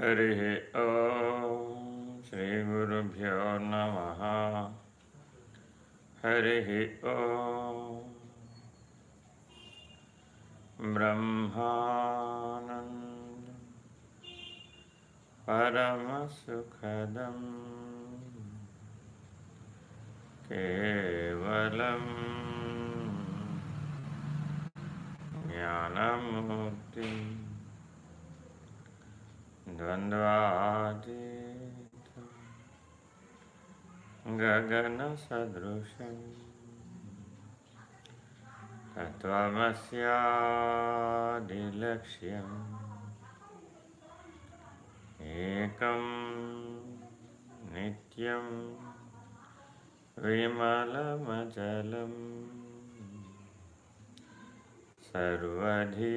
हरिः ॐ श्रीगुरुभ्यो नमः। हरिः ॐ ब्रह्मानन्द परमसुखदम् केवलम् ज्ञानमुक्तिम् द्वन्द्वातीतं गगनसदृशं तत्त्वमस्यादिलक्ष्यम् एकं नित्यं विमलमचलम् सर्वधी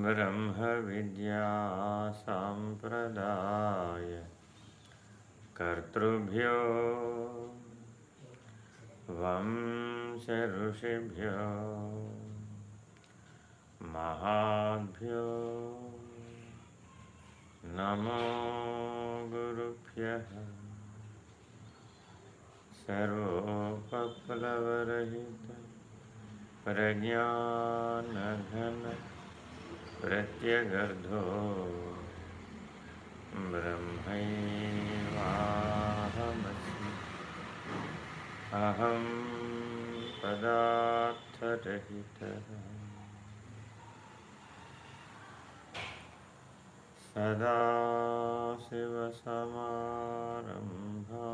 ब्रह्मविद्यासाम्प्रदाय कर्तृभ्यो वंशऋषिभ्यो महाभ्यो नमो गुरुभ्यः सर्वोपप्लवरहित प्रज्ञानघन प्रत्यगर्धो ब्रह्मैवाहमस्मि। अहं पदार्थरहितः। सदाशिवसमारम्भा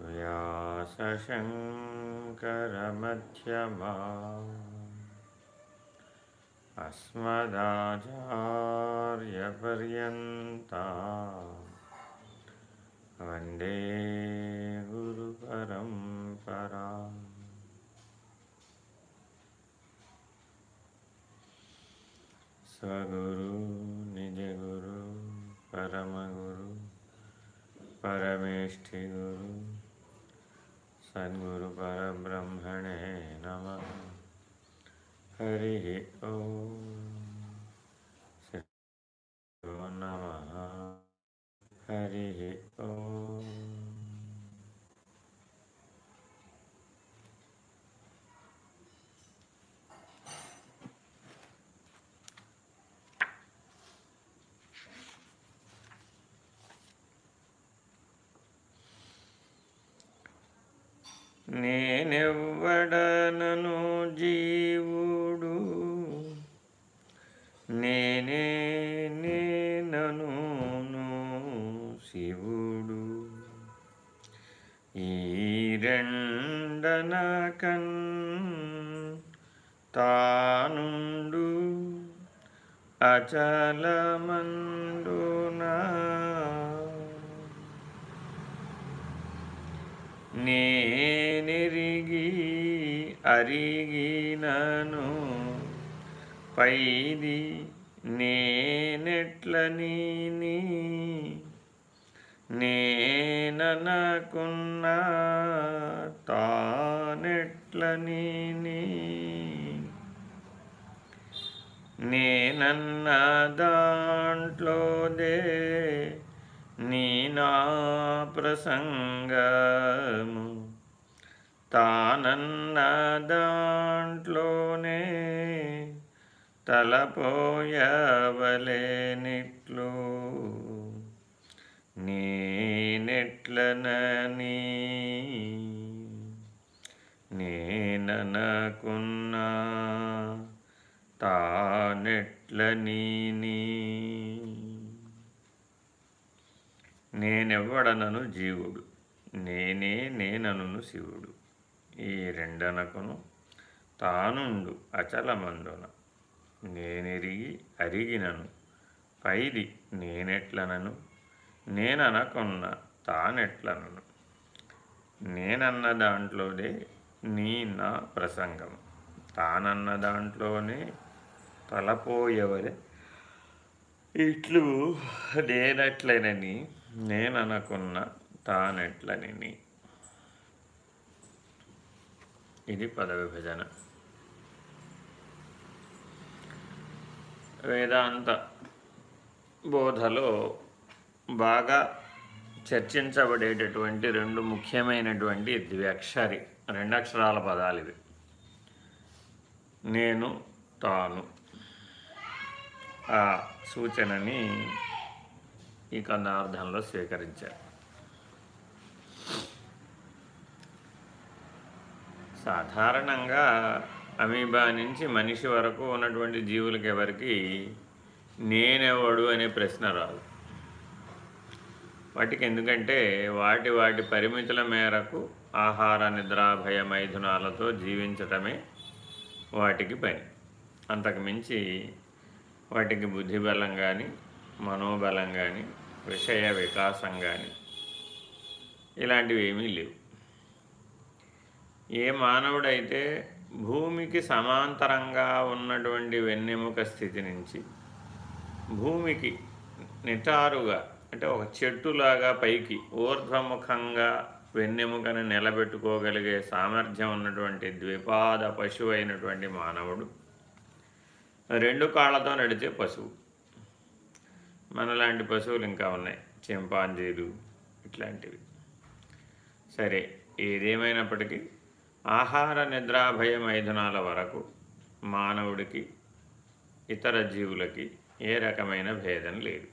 व्यासशङ्करमध्यमा। अस्मदाचार्यपर्यन्ता वंदे गुरुपरम्परा स्वगुरु निजगुरु परमगुरु परमेष्ठिगुरु सद्गुरुपरब्रह्मणे नमः। हरिः ॐ श्री नमः हरिः ॐ నేనెవ్వడనను జీవుడు. నేనే నేనను శివుడు. ఈ రెండన కన్ తానుండు అచలమండునా? నేనెరిగి అరిగినను. పైది నేనెట్లని నేననకున్నా తానెట్లని నేనన్న దాంట్లోదే నీనా ప్రసంగము తానన్న దాంట్లోనే తలపోయవలేనిట్లు. నేనెట్లనని నేననకున్నా తానెట్లని నేనెవ్వడనను జీవుడు. నేనే నేనను శివుడు. ఈ రెండనకును తానుండు అచలమందున. నేనెరిగి అరిగినను. పైది నేనెట్లనను? నేననకున్న తానెట్లనను. నేనన్న దాంట్లోనే నీ నా ప్రసంగం. తానన్న దాంట్లోనే తలపోయవరే ఇట్లు నేనెట్లనని నేననుకున్న తానెట్లనిని. ఇది పద విభజన వేదాంత బోధలో బాగా చర్చించబడేటటువంటి రెండు ముఖ్యమైనటువంటి ద్వ్యక్షరి రెండు అక్షరాల పదాలు ఇవి నేను తాను. ఆ సూచనని ఈ కన్నార్థంలో స్వీకరించారు. సాధారణంగా అమీబా నుంచి మనిషి వరకు ఉన్నటువంటి జీవులకి ఎవరికి నేనెవడు అనే ప్రశ్న రాదు. వాటికి ఎందుకంటే వాటి వాటి పరిమితుల మేరకు ఆహార నిద్రాభయ మైథునాలతో జీవించటమే వాటికి పని. అంతకుమించి వాటికి బుద్ధిబలం కానీ మనోబలం కానీ విషయ వికాసం కానీ ఇలాంటివి ఏమీ లేవు. ఏ మానవుడైతే భూమికి సమాంతరంగా ఉన్నటువంటి వెన్నెముక స్థితి నుంచి భూమికి నిటారుగా అంటే ఒక చెట్టులాగా పైకి ఊర్ధ్వముఖంగా వెన్నెముకను నిలబెట్టుకోగలిగే సామర్థ్యం ఉన్నటువంటి ద్విపాద పశువు అయినటువంటి మానవుడు రెండు కాళ్ళతో నడిచే పశువు. మనలాంటి పశువులు ఇంకా ఉన్నాయి. చింపాంజీలు ఇట్లాంటివి. సరే ఏదేమైనప్పటికీ ఆహార నిద్రాభయ మైథునాల వరకు మానవుడికి ఇతర జీవులకి ఏ రకమైన భేదం లేదు.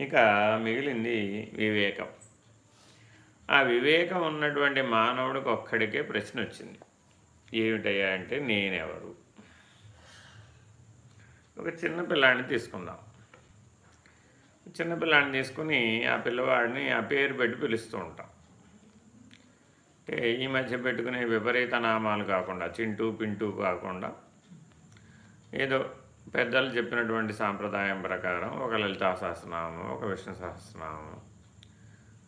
ఇక మిగిలింది వివేకం. ఆ వివేకం ఉన్నటువంటి మానవుడికి ఒక్కడికే ప్రశ్న వచ్చింది ఏమిటయ్యా అంటే నేనెవరు? ఒక చిన్న పిల్లాడిని తీసుకుందాం. చిన్నపిల్లాడిని తీసుకుని ఆ పిల్లవాడిని ఆ పేరు పెట్టి పిలుస్తూ ఉంటాం. అంటే ఈ మధ్య పెట్టుకునే విపరీత నామాలు కాకుండా చింటూ పింటూ కాకుండా ఏదో పెద్దలు చెప్పినటువంటి సాంప్రదాయం ప్రకారం ఒక లలితా సహస్రనామం ఒక విష్ణు సహస్రనామం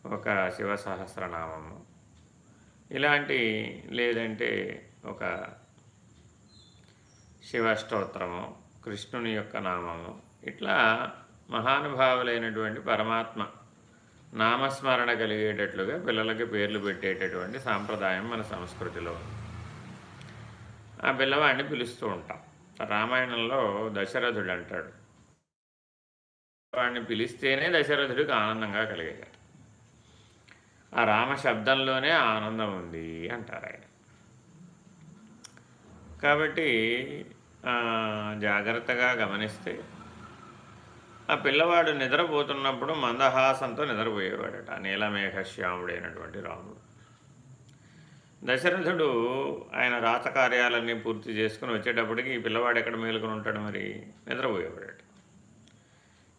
ఒక శివ సహస్రనామము ఇలాంటి లేదంటే ఒక శివస్తోత్రము కృష్ణుని యొక్క నామము ఇట్లా మహానుభావులైనటువంటి పరమాత్మ నామస్మరణ కలిగేటట్లుగా పిల్లలకి పేర్లు పెట్టేటటువంటి సాంప్రదాయం మన సంస్కృతిలో ఆ పిల్లవాడిని పిలుస్తూ ఉంటాం. రామాయణంలో దశరథుడు అంటాడు. వాడిని పిలిస్తేనే దశరథుడికి ఆనందంగా కలిగేది. ఆ రామ శబ్దంలోనే ఆనందం ఉంది అంటారు ఆయన. కాబట్టి జాగ్రత్తగా గమనిస్తే ఆ పిల్లవాడు నిద్రపోతున్నప్పుడు మందహాసంతో నిద్రపోయేవాడట నీలమేఘశ్యాముడైనటువంటి రాముడు. దశరథుడు ఆయన రాతకార్యాలన్నీ పూర్తి చేసుకుని వచ్చేటప్పటికి ఈ పిల్లవాడు ఎక్కడ మేలుకొని ఉంటాడు మరి? నిద్రపోయేవాడట.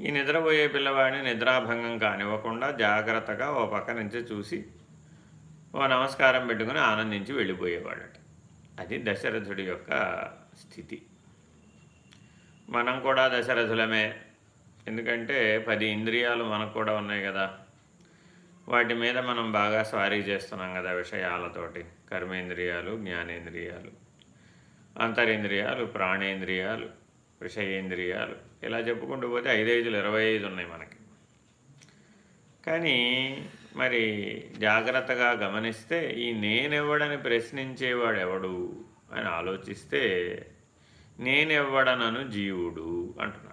ఈ నిద్రపోయే పిల్లవాడిని నిద్రాభంగం కానివ్వకుండా జాగ్రత్తగా ఓ పక్క నుంచి చూసి ఓ నమస్కారం పెట్టుకుని ఆనందించి వెళ్ళిపోయేవాడట. అది దశరథుడి యొక్క స్థితి. మనం కూడా దశరథులమే ఎందుకంటే పది ఇంద్రియాలు మనకు కూడా ఉన్నాయి కదా. వాటి మీద మనం బాగా స్వారీ చేస్తున్నాం కదా విషయాలతోటి. కర్మేంద్రియాలు జ్ఞానేంద్రియాలు అంతరేంద్రియాలు ప్రాణేంద్రియాలు విషయేంద్రియాలు ఇలా చెప్పుకుంటూ పోతే ఐదైదులు ఇరవై ఐదు ఉన్నాయి మనకి. కానీ మరి జాగ్రత్తగా గమనిస్తే ఈ నేనెవ్వడని ప్రశ్నించేవాడు ఎవడు అని ఆలోచిస్తే నేనెవ్వడనను జీవుడు అంటున్నాడు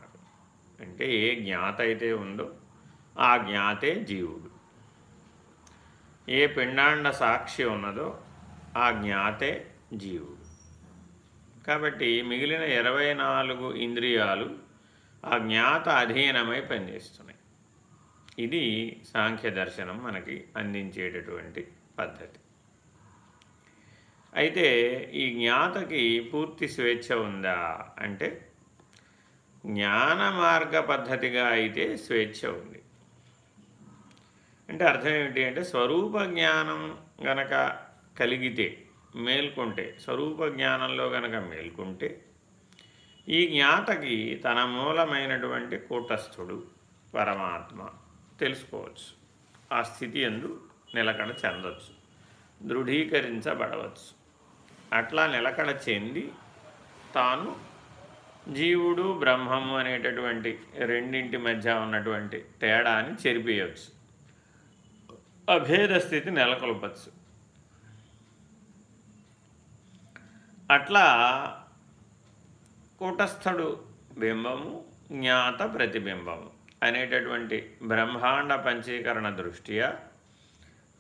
అంటే ఏ జ్ఞాత అయితే ఉందో ఆ జ్ఞాతే జీవుడు. ఏ పిండాండ సాక్షి ఉన్నదో ఆ జ్ఞాతే జీవుడు. కాబట్టి మిగిలిన ఇరవై నాలుగు ఇంద్రియాలు ఆ జ్ఞాత అధీనమై పనిచేస్తున్నాయి. ఇది సాంఖ్య దర్శనం మనకి అందించేటటువంటి పద్ధతి. అయితే ఈ జ్ఞాతకి పూర్తి స్వేచ్ఛ ఉందా అంటే జ్ఞాన మార్గ పద్ధతిగా అయితే స్వేచ్ఛ ఉంది. అంటే అర్థం ఏమిటి అంటే స్వరూప జ్ఞానం గనక కలిగితే మేల్కొంటే స్వరూప జ్ఞానంలో గనక మేల్కొంటే ఈ జ్ఞాతకి తన మూలమైనటువంటి కూటస్థుడు పరమాత్మ తెలుసుకోవచ్చు. ఆ స్థితి ఎందు నిలకడ చెందవచ్చు దృఢీకరించబడవచ్చు. అట్లా నిలకడ చెంది తాను జీవుడు బ్రహ్మము అనేటటువంటి రెండింటి మధ్య ఉన్నటువంటి తేడాని చెరిపేయవచ్చు అభేద స్థితి నెలకొల్పచ్చు. అట్లా కూటస్థుడు బింబము జ్ఞాత ప్రతిబింబము అనేటటువంటి బ్రహ్మాండ పంచీకరణ దృష్ట్యా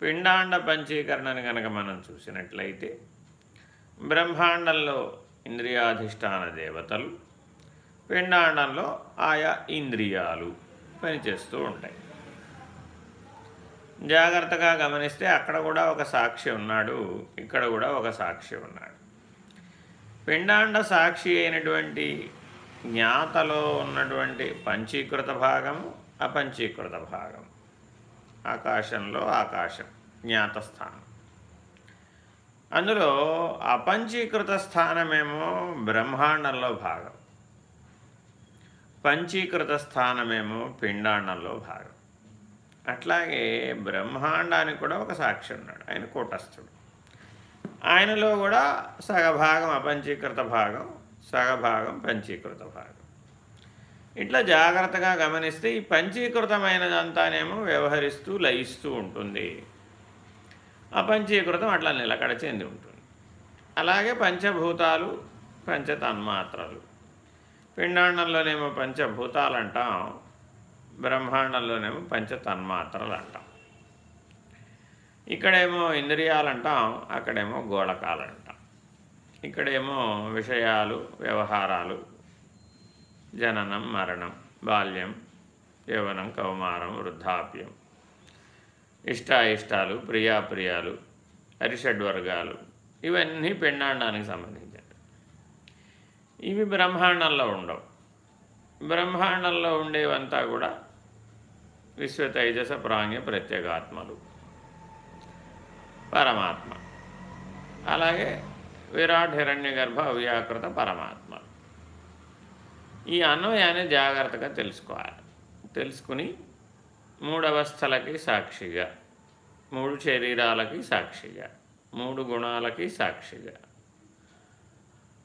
పిండాండ పంచీకరణని కనుక మనం చూసినట్లయితే బ్రహ్మాండంలో ఇంద్రియాధిష్టాన దేవతలు పిండాండంలో ఆయా ఇంద్రియాలు పనిచేస్తూ ఉంటాయి. జాగ్రత్తగా గమనిస్తే అక్కడ కూడా ఒక సాక్షి ఉన్నాడు ఇక్కడ కూడా ఒక సాక్షి ఉన్నాడు. పిండాండ సాక్షి అయినటువంటి జ్ఞాతలో ఉన్నటువంటి పంచీకృత భాగము అపంచీకృత భాగం ఆకాశంలో ఆకాశం జ్ఞాతస్థానం. అందులో అపంచీకృత స్థానమేమో బ్రహ్మాండంలో భాగం. పంచీకృత స్థానమేమో పిండాండంలో భాగం. అట్లాగే బ్రహ్మాండానికి కూడా ఒక సాక్షి ఉన్నాడు ఆయన కూటస్థుడు. ఆయనలో కూడా సగభాగం అపంచీకృత భాగం సగభాగం పంచీకృత భాగం. ఇట్లా జాగ్రత్తగా గమనిస్తే ఈ పంచీకృతమైనదంతానేమో వ్యవహరిస్తూ లయిస్తూ ఉంటుంది. అపంచీకృతం అట్లా నిలకడ చెంది ఉంటుంది. అలాగే పంచభూతాలు పంచతన్మాత్రలు. పిండాండంలోనేమో పంచభూతాలు అంటాం బ్రహ్మాండంలోనేమో పంచతన్మాత్రలు అంటాం ఇక్కడేమో ఇంద్రియాలు అంటాం అక్కడేమో గోళకాలు అంటాం ఇక్కడేమో విషయాలు వ్యవహారాలు జననం మరణం బాల్యం యవనం కౌమారం వృద్ధాప్యం. ఇష్టాయిష్టాలు ప్రియాప్రియాలు అరిషడ్వర్గాలు ఇవన్నీ పెండాండానికి సంబంధించి ఇవి బ్రహ్మాండంలో ఉండవు. బ్రహ్మాండంలో ఉండేవంతా కూడా విశ్వ తైజస ప్రాంగ్య ప్రత్యేగాత్మలు. పరమాత్మ. అలాగే విరాట్ హిరణ్య గర్భ అవ్యాకృత పరమాత్మ. ఈ అన్వయాన్ని జాగ్రత్తగా తెలుసుకోవాలి. తెలుసుకుని మూడవస్థలకి సాక్షిగా మూడు శరీరాలకి సాక్షిగా మూడు గుణాలకి సాక్షిగా.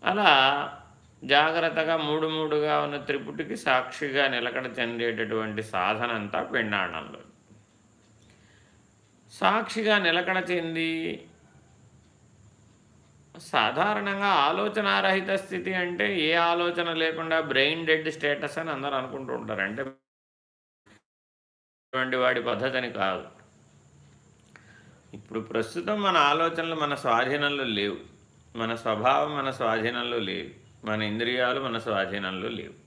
అలా జాగ్రత్తగా మూడు మూడుగా ఉన్న త్రిపుటికి సాక్షిగా నిలకడ చెందేటటువంటి సాధన అంతా పిండాండంలో సాక్షిగా నిలకడ చెంది సాధారణంగా ఆలోచనారహిత స్థితి అంటే ఏ ఆలోచన లేకుండా బ్రెయిన్ డెడ్ స్టేటస్ అని అందరూ అనుకుంటూ ఉంటారు. అంటే అటువంటి వాడి పద్ధతిని కాదు. ఇప్పుడు ప్రస్తుతం మన ఆలోచనలు మన స్వాధీనంలో లేవు. మన స్వభావం మన స్వాధీనంలో లేవు. మన ఇంద్రియాలు మన స్వాధీనంలో లేవు.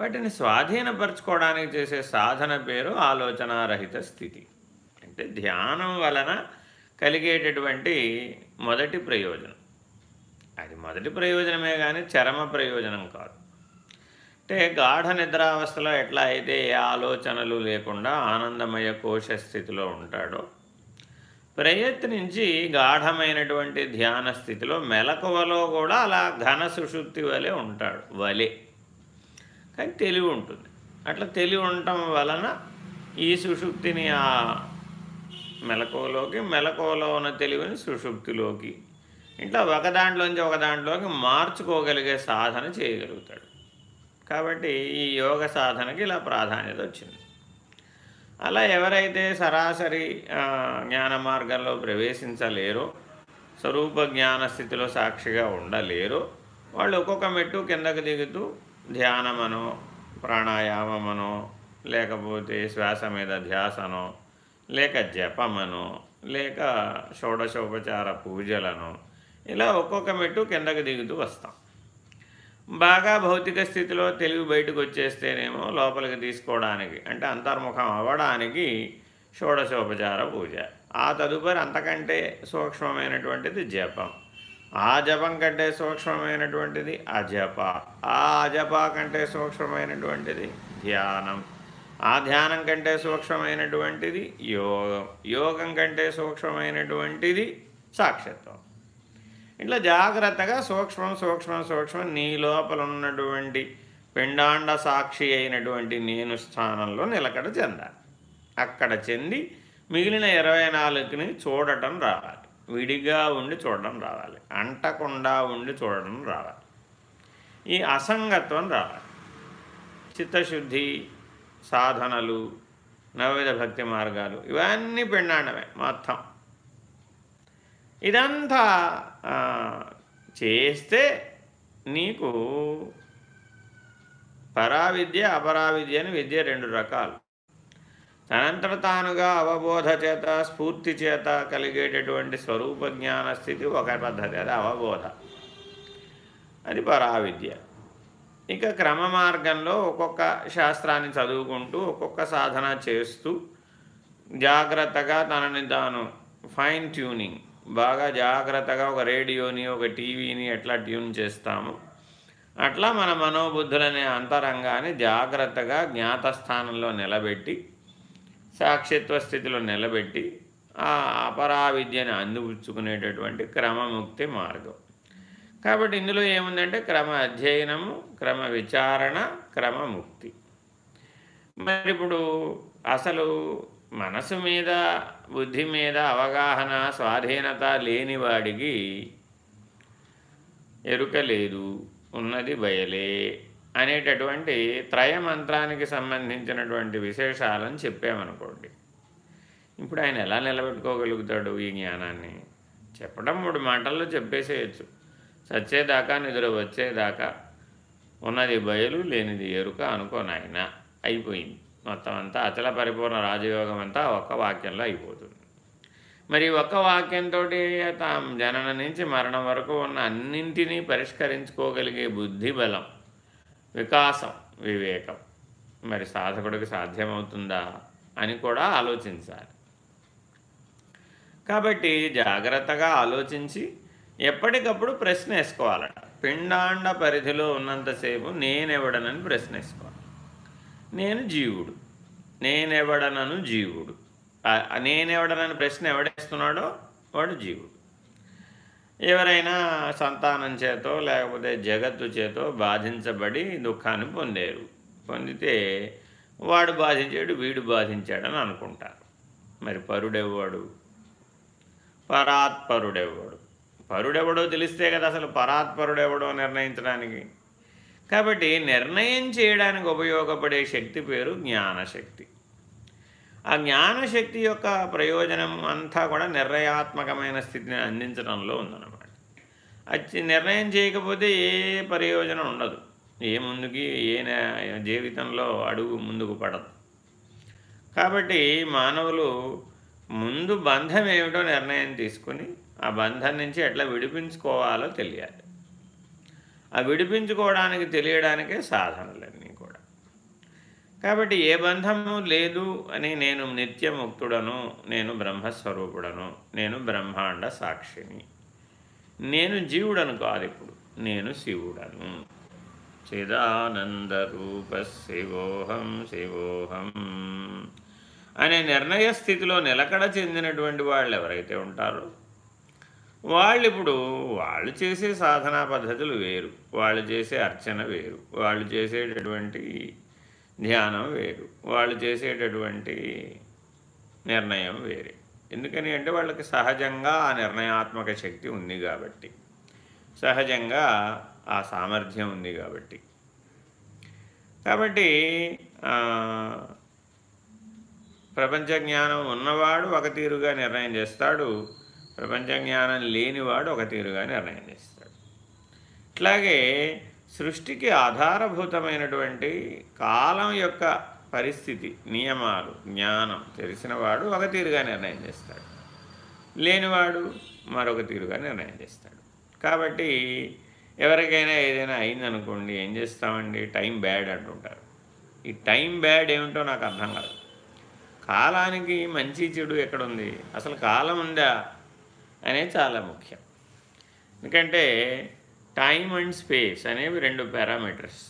వాటిని స్వాధీనపరచుకోవడానికి చేసే సాధన పేరు ఆలోచనారహిత స్థితి. అంటే ధ్యానం వలన కలిగేటటువంటి మొదటి ప్రయోజనం. అది మొదటి ప్రయోజనమే కానీ చరమ ప్రయోజనం కాదు. అంటే గాఢ నిద్రావస్థలో ఎట్లా అయితే ఏ ఆలోచనలు లేకుండా ఆనందమయ కోశ స్థితిలో ఉంటాడో ప్రయత్నించి గాఢమైనటువంటి ధ్యాన స్థితిలో మెలకువలో కూడా అలా ఘన సుషుప్తి వలె ఉంటాడు వలె. కానీ తెలివి ఉంటుంది. అట్లా తెలివి ఉండటం వలన ఈ సుషుప్తిని ఆ మెలకువలోకి మెలకువలో ఉన్న తెలివిని సుషుప్తిలోకి ఇట్లా ఒక దాంట్లోంచి ఒక దాంట్లోకి మార్చుకోగలిగే సాధన చేయగలుగుతాడు. కాబట్టి ఈ యోగ సాధనకి ఇలా ప్రాధాన్యత వచ్చింది. అలా ఎవరైతే సరాసరి జ్ఞాన మార్గంలో ప్రవేశించలేరో స్వరూప జ్ఞాన స్థితిలో సాక్షిగా ఉండలేరో వాళ్ళు ఒక్కొక్క మెట్టు కిందకు దిగుతూ ధ్యానమనో ప్రాణాయామమనో లేకపోతే శ్వాస మీద ధ్యాసనో లేక జపమనో లేక షోడశోపచార పూజలను ఇలా ఒక్కొక్క మెట్టు కిందకు దిగుతూ వస్తాం. బాగా భౌతిక స్థితిలో తెలివి బయటకు వచ్చేస్తేనేమో లోపలికి తీసుకోవడానికి అంటే అంతర్ముఖం అవ్వడానికి షోడశోపచార పూజ. ఆ తదుపరి అంతకంటే సూక్ష్మమైనటువంటిది జపం. ఆ జపం కంటే సూక్ష్మమైనటువంటిది అజప. ఆ అజప కంటే సూక్ష్మమైనటువంటిది ధ్యానం. ఆ ధ్యానం కంటే సూక్ష్మమైనటువంటిది యోగం. యోగం కంటే సూక్ష్మమైనటువంటిది సాక్షిత్వం. ఇట్లా జాగ్రత్తగా సూక్ష్మం సూక్ష్మం సూక్ష్మం నీ లోపల ఉన్నటువంటి పిండాండ సాక్షి అయినటువంటి నేను స్థానంలో నిలకడ చెందాలి. అక్కడ చెంది మిగిలిన ఇరవై నాలుగుని చూడటం రావాలి. విడిగా ఉండి చూడడం రావాలి. అంటకుండా ఉండి చూడడం రావాలి. ఈ అసంగత్వం రావాలి. చిత్తశుద్ధి సాధనలు నవవిధ భక్తి మార్గాలు ఇవన్నీ పెండాండమే మొత్తం. ఇదంతా చేస్తే నీకు పరావిద్య అపరావిద్య అని విద్య రెండు రకాలు. తనంతట తానుగా అవబోధ చేత స్ఫూర్తి చేత కలిగేటటువంటి స్వరూప జ్ఞాన స్థితి ఒక పద్ధతి అది అవబోధ. అది పరావిద్య. ఇక క్రమ మార్గంలో ఒక్కొక్క శాస్త్రాన్ని చదువుకుంటూ ఒక్కొక్క సాధన చేస్తూ జాగ్రత్తగా తనని తాను ఫైన్ ట్యూనింగ్ బాగా జాగ్రత్తగా ఒక రేడియోని ఒక టీవీని ఎట్లా ట్యూన్ చేస్తాము? అట్లా మన మనోబుద్ధులనే అంతరంగాన్ని జాగ్రత్తగా జ్ఞాతస్థానంలో నిలబెట్టి సాక్షిత్వ స్థితిలో నిలబెట్టి ఆ అపరావిద్యను అందిపుచ్చుకునేటటువంటి క్రమముక్తి మార్గం. కాబట్టి ఇందులో ఏముందంటే క్రమ అధ్యయనము క్రమ విచారణ క్రమముక్తి మరి ఇప్పుడు అసలు మనసు మీద బుద్ధి మీద అవగాహన స్వాధీనత లేనివాడికి ఎరుక లేదు ఉన్నది బయలే అనేటటువంటి త్రయమంత్రానికి సంబంధించినటువంటి విశేషాలను చెప్పామనుకోండి. ఇప్పుడు ఆయన ఎలా నిలబెట్టుకోగలుగుతాడు ఈ జ్ఞానాన్ని? చెప్పడం మూడు మాటల్లో చెప్పేసేయచ్చు. చచ్చేదాకా నిద్ర వచ్చేదాకా ఉన్నది బయలు లేనిది ఎరుక అనుకోనాయన అయిపోయింది. మొత్తం అంతా అచల పరిపూర్ణ రాజయోగం అంతా ఒక్క వాక్యంలో అయిపోతుంది. మరి ఒక్క వాక్యంతో తాం జనన నుంచి మరణం వరకు ఉన్న అన్నింటినీ పరిష్కరించుకోగలిగే బుద్ధి బలం వికాసం వివేకం. మరి సాధకుడికి సాధ్యమవుతుందా అని కూడా ఆలోచించాలి. కాబట్టి జాగ్రత్తగా ఆలోచించి ఎప్పటికప్పుడు ప్రశ్న వేసుకోవాలట పిండాండ పరిధిలో ఉన్నంతసేపు నేనెవడనని ప్రశ్న వేసుకోవాలి నేను జీవుడు. నేనెవడనను జీవుడు. నేనెవడనని ప్రశ్న ఎవడేస్తున్నాడో వాడు జీవుడు. ఎవరైనా సంతానం చేతో లేకపోతే జగత్తు చేతో బాధించబడి దుఃఖాన్ని పొందారు. పొందితే వాడు బాధించాడు వీడు బాధించాడని అనుకుంటారు. మరి పరుడెవ్వడు? పరాత్పరుడెవ్వడు? పరుడెవడో తెలిస్తే కదా అసలు పరాత్పరుడెవడో నిర్ణయించడానికి? కాబట్టి నిర్ణయం చేయడానికి ఉపయోగపడే శక్తి పేరు జ్ఞానశక్తి. ఆ జ్ఞానశక్తి యొక్క ప్రయోజనం అంతా కూడా నిర్ణయాత్మకమైన స్థితిని అందించడంలో ఉందన్నమాట. అది నిర్ణయం చేయకపోతే ఏ ప్రయోజనం ఉండదు. ఏ ముందుకి ఏ జీవితంలో అడుగు ముందుకు పడదు. కాబట్టి మానవులు ముందు బంధం ఏమిటో నిర్ణయం తీసుకుని ఆ బంధం నుంచి ఎట్లా విడిపించుకోవాలో తెలియాలి. ఆ విడిపించుకోవడానికి తెలియడానికే సాధనలన్నీ కూడా. కాబట్టి ఏ బంధము లేదు అని నేను నిత్యముక్తుడను నేను బ్రహ్మస్వరూపుడను నేను బ్రహ్మాండ సాక్షిని. నేను జీవుడను కాదు ఇప్పుడు నేను శివుడను. చిదానందరూప శివోహం శివోహం అనే నిర్ణయ స్థితిలో నిలకడ చెందినటువంటి వాళ్ళు ఎవరైతే ఉంటారో వాళ్ళు ఇప్పుడు వాళ్ళు చేసే సాధనా పద్ధతులు వేరు వాళ్ళు చేసే అర్చన వేరు వాళ్ళు చేసేటటువంటి ధ్యానం వేరు వాళ్ళు చేసేటటువంటి నిర్ణయం వేరే. ఎందుకని అంటే వాళ్ళకి సహజంగా ఆ నిర్ణయాత్మక శక్తి ఉంది కాబట్టి సహజంగా ఆ సామర్థ్యం ఉంది కాబట్టి. కాబట్టి ప్రపంచ జ్ఞానం ఉన్నవాడు ఒక తీరుగా నిర్ణయం చేస్తాడు ప్రపంచ జ్ఞానం లేనివాడు ఒక తీరుగా నిర్ణయం చేస్తాడు. ఇట్లాగే సృష్టికి ఆధారభూతమైనటువంటి కాలం యొక్క పరిస్థితి నియమాలు జ్ఞానం తెలిసినవాడు ఒక తీరుగా నిర్ణయం చేస్తాడు. లేనివాడు మరొక తీరుగా నిర్ణయం చేస్తాడు. కాబట్టి ఎవరికైనా ఏదైనా అయిందనుకోండి ఏం చేస్తామండి? టైం బ్యాడ్ అంటుంటారు. ఈ టైం బ్యాడ్ ఏమిటో నాకు అర్థం కాదు. కాలానికి మంచి చెడు ఎక్కడుంది? అసలు కాలం ఉందా? అనేది చాలా ముఖ్యం. ఎందుకంటే టైం అండ్ స్పేస్ అనేవి రెండు పారామీటర్స్.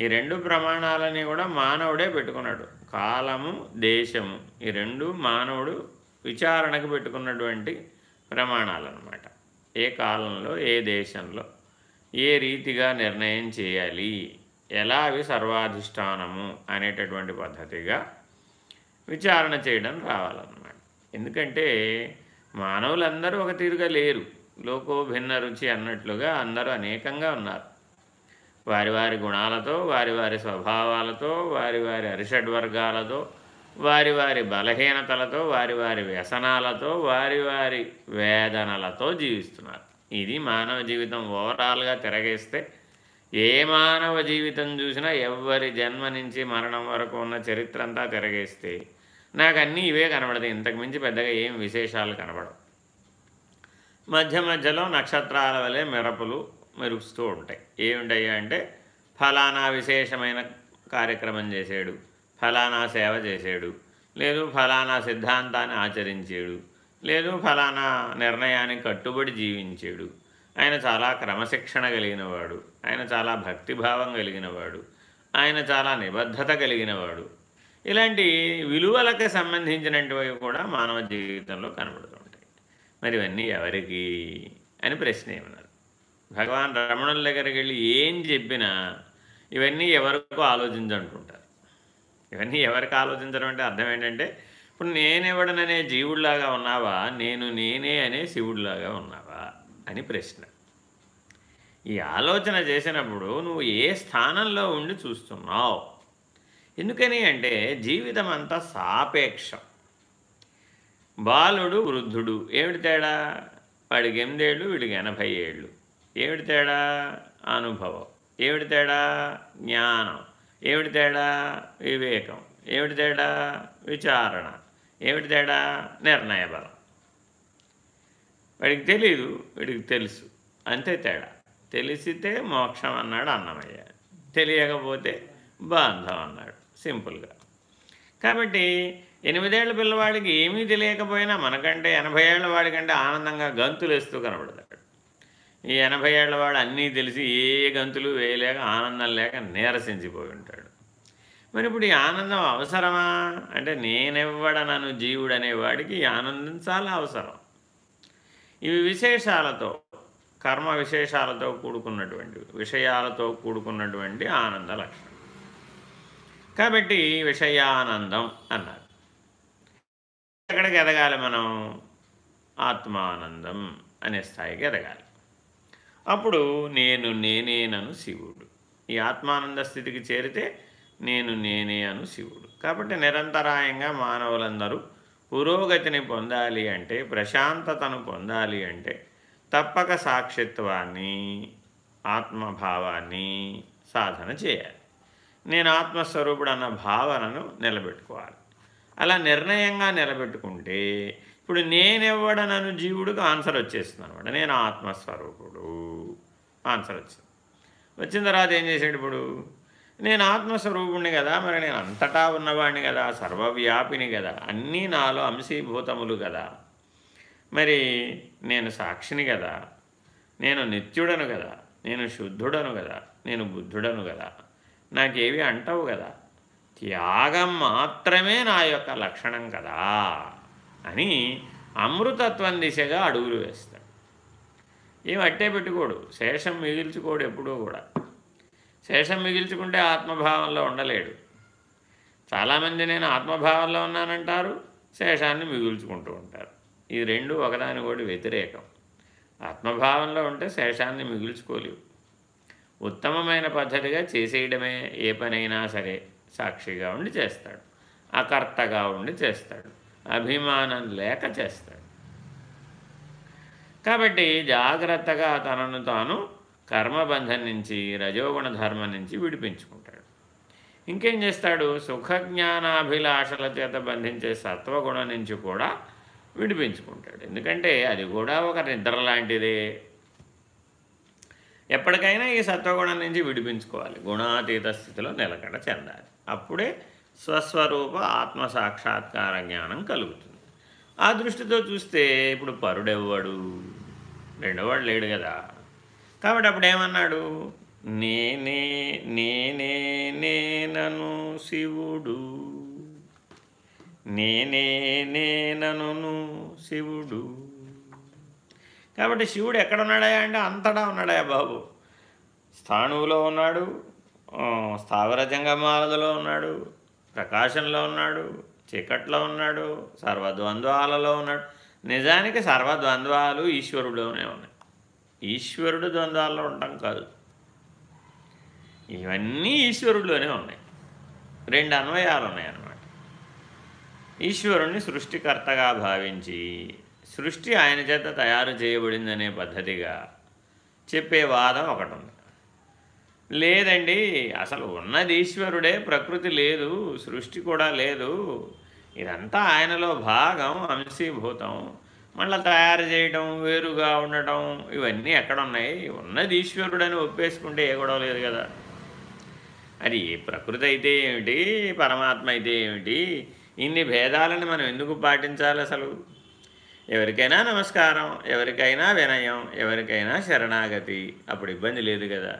ఈ రెండు ప్రమాణాలని కూడా మానవుడే పెట్టుకున్నాడు. కాలము దేశము. ఈ రెండు మానవుడు విచారణకు పెట్టుకున్నటువంటి ప్రమాణాలు అన్నమాట ఏ కాలంలో ఏ దేశంలో ఏ రీతిగా నిర్ణయం చేయాలి ఎలా అవి సర్వాధిష్టానము అనేటటువంటి పద్ధతిగా విచారణ చేయడం రావాలన్నమాట. ఎందుకంటే మానవులందరూ ఒక తీరుగా లేరు. లోకో భిన్న రుచి అన్నట్లుగా అందరూ అనేకంగా ఉన్నారు. వారి వారి గుణాలతో వారి వారి స్వభావాలతో వారి వారి అరిషడ్వర్గాలతో వారి వారి బలహీనతలతో వారి వారి వ్యసనాలతో వారి వారి వేదనలతో జీవిస్తున్నారు. ఇది మానవ జీవితం ఓవరాల్గా తిరగేస్తే ఏ మానవ జీవితం చూసినా ఎవరి జన్మ నుంచి మరణం వరకు ఉన్న చరిత్ర అంతా తిరగేస్తే నాకు అన్నీ ఇవే కనబడతాయి. ఇంతకు మించి పెద్దగా ఏం విశేషాలు కనబడవు. మధ్య మధ్యలో నక్షత్రాల వలె మెరపులు మెరుస్తూ ఉంటాయి. ఏమిటయ్యా అంటే ఫలానా విశేషమైన కార్యక్రమం చేసాడు ఫలానా సేవ చేసాడు లేదు ఫలానా సిద్ధాంతాన్ని ఆచరించాడు లేదు ఫలానా నిర్ణయానికి కట్టుబడి జీవించాడు. ఆయన చాలా క్రమశిక్షణ కలిగినవాడు ఆయన చాలా భక్తిభావం కలిగినవాడు ఆయన చాలా నిబద్ధత కలిగినవాడు ఇలాంటి విలువలకు సంబంధించినటువంటివి కూడా మానవ జీవితంలో కనబడుతూ ఉంటాయి. మరి ఇవన్నీ ఎవరికి అని ప్రశ్న ఏమన్నారు భగవాన్ రమణుల దగ్గరికి వెళ్ళి ఏం చెప్పినా ఇవన్నీ ఎవరికో ఆలోచించంటుంటారు. ఇవన్నీ ఎవరికి ఆలోచించడం అంటే అర్థం ఏంటంటే ఇప్పుడు నేనెవడననే జీవుడిలాగా ఉన్నావా? నేను నేనే అనే శివుడిలాగా ఉన్నావా? అని ప్రశ్న. ఈ ఆలోచన చేసినప్పుడు నువ్వు ఏ స్థానంలో ఉండి చూస్తున్నావు? ఎందుకని అంటే జీవితం అంతా సాపేక్షం. బాలుడు వృద్ధుడు. ఏమిటి తేడా? వాడికి ఎనిమిదేళ్ళు వీడికి ఎనభై ఏళ్ళు ఏమిటి తేడా? అనుభవం. ఏమిటి తేడా? జ్ఞానం. ఏమిటి తేడా? వివేకం. ఏమిటి తేడా? విచారణ. ఏమిటి తేడా? నిర్ణయ బలం. వాడికి తెలీదు వీడికి తెలుసు. అంతే తేడా. తెలిసితే మోక్షం అన్నాడు అన్నమయ్య. తెలియకపోతే బాంధం అన్నాడు. సింపుల్గా. కాబట్టి ఎనిమిదేళ్ళ పిల్లవాడికి ఏమీ తెలియకపోయినా మనకంటే ఎనభై ఏళ్ళ వాడికంటే ఆనందంగా గంతులు వేస్తూ కనబడతాడు. ఈ ఎనభై ఏళ్ళ వాడు అన్నీ తెలిసి ఏ గంతులు వేయలేక ఆనందం లేక నీరసించిపోయి ఉంటాడు. మరి ఇప్పుడు ఈ ఆనందం అవసరమా? అంటే నేనెవ్వడనను జీవుడు అనేవాడికి ఈ ఆనందం చాలా అవసరం. ఇవి విశేషాలతో కర్మ విశేషాలతో కూడుకున్నటువంటి విషయాలతో కూడుకున్నటువంటి ఆనంద లక్షణం. కాబట్టి విషయానందం అన్నారు. ఎక్కడికి ఎదగాలి మనం? ఆత్మానందం అనే స్థాయికి ఎదగాలి. అప్పుడు నేను నేనేనను శివుడు. ఈ ఆత్మానంద స్థితికి చేరితే నేను నేనే అను శివుడు. కాబట్టి నిరంతరాయంగా మానవులందరూ పురోగతిని పొందాలి అంటే ప్రశాంతతను పొందాలి అంటే తప్పక సాక్షిత్వాన్ని ఆత్మభావాన్ని సాధన చేయాలి. నేను ఆత్మస్వరూపుడు అన్న భావనను నిలబెట్టుకోవాలి. అలా నిర్ణయంగా నిలబెట్టుకుంటే ఇప్పుడు నేనెవ్వడనను జీవుడికి ఆన్సర్ వచ్చేస్తుంది అనమాట నేను ఆత్మస్వరూపుడు. ఆన్సర్ వచ్చింది. వచ్చిన తర్వాత ఏం చేశాడు ఇప్పుడు? నేను ఆత్మస్వరూపుణ్ణి కదా మరి నేను అంతటా ఉన్నవాడిని కదా సర్వవ్యాపిని కదా అన్నీ నాలో అంశీభూతములు కదా. మరి నేను సాక్షిని కదా నేను నిత్యుడను కదా నేను శుద్ధుడను కదా నేను బుద్ధుడను కదా. నాకేవి అంటవు కదా. త్యాగం మాత్రమే నా యొక్క లక్షణం కదా అని అమృతత్వం దిశగా అడుగులు వేస్తాడు. ఏం అట్టే పెట్టుకోడు. శేషం మిగిల్చుకోడు ఎప్పుడూ కూడా. శేషం మిగిల్చుకుంటే ఆత్మభావంలో ఉండలేడు. చాలామంది నేను ఆత్మభావంలో ఉన్నానంటారు శేషాన్ని మిగుల్చుకుంటూ ఉంటారు. ఈ రెండు ఒకదాని కూడా వ్యతిరేకం. ఆత్మభావంలో ఉంటే శేషాన్ని మిగుల్చుకోలేవు. ఉత్తమమైన పద్ధతిగా చేసేయడమే ఏ పనైనా సరే సాక్షిగా ఉండి చేస్తాడు. అకర్తగా ఉండి చేస్తాడు. అభిమానం లేక చేస్తాడు. కాబట్టి జాగ్రత్తగా తనను తాను కర్మబంధం నుంచి రజోగుణ ధర్మం నుంచి విడిపించుకుంటాడు. ఇంకేం చేస్తాడు? సుఖజ్ఞానాభిలాషల చేత బంధించే సత్వగుణం నుంచి కూడా విడిపించుకుంటాడు. ఎందుకంటే అది కూడా ఒక నిద్ర లాంటిదే. ఎప్పటికైనా ఈ సత్వగుణం నుంచి విడిపించుకోవాలి. గుణాతీత స్థితిలో నిలకడ చెందాలి. అప్పుడే స్వస్వరూప ఆత్మసాక్షాత్కార జ్ఞానం కలుగుతుంది. ఆ దృష్టితో చూస్తే ఇప్పుడు పరుడెవ్వడు? రెండోవాడు లేడు కదా. కాబట్టి అప్పుడు ఏమన్నాడు? నేనే నేనే నేనను శివుడు. నేనే నేనను శివుడు. కాబట్టి శివుడు ఎక్కడ ఉన్నాడా అంటే అంతటా ఉన్నాడయా బాబు? స్థాణువులో ఉన్నాడు స్థావర జంగమాలలో ఉన్నాడు ప్రకాశంలో ఉన్నాడు చీకట్లో ఉన్నాడు సర్వద్వంద్వాలలో ఉన్నాడు. నిజానికి సర్వద్వంద్వాలు ఈశ్వరుడులోనే ఉన్నాయి. ఈశ్వరుడు ద్వంద్వాల్లో ఉండటం కాదు. ఇవన్నీ ఈశ్వరుడిలోనే ఉన్నాయి. రెండు అన్వయాలు ఉన్నాయన్నమాట. ఈశ్వరుణ్ణి సృష్టికర్తగా భావించి సృష్టి ఆయన చేత తయారు చేయబడిందనే పద్ధతిగా చెప్పే వాదం ఒకటి ఉంది లేదండి అసలు ఉన్నది ఈశ్వరుడే ప్రకృతి లేదు సృష్టి కూడా లేదు. ఇదంతా ఆయనలో భాగం అంశీభూతం. మళ్ళీ తయారు చేయటం వేరుగా ఉండటం ఇవన్నీ ఎక్కడున్నాయి? ఉన్నది ఈశ్వరుడని ఒప్పేసుకుంటే ఏ గొడవ లేదు కదా. అది ప్రకృతి అయితే ఏమిటి? పరమాత్మ అయితే ఏమిటి? ఇన్ని భేదాలను మనం ఎందుకు పాటించాలి అసలు? ఎవరికైనా నమస్కారం ఎవరికైనా వినయం ఎవరికైనా శరణాగతి. అప్పుడు ఇబ్బంది లేదు కదా.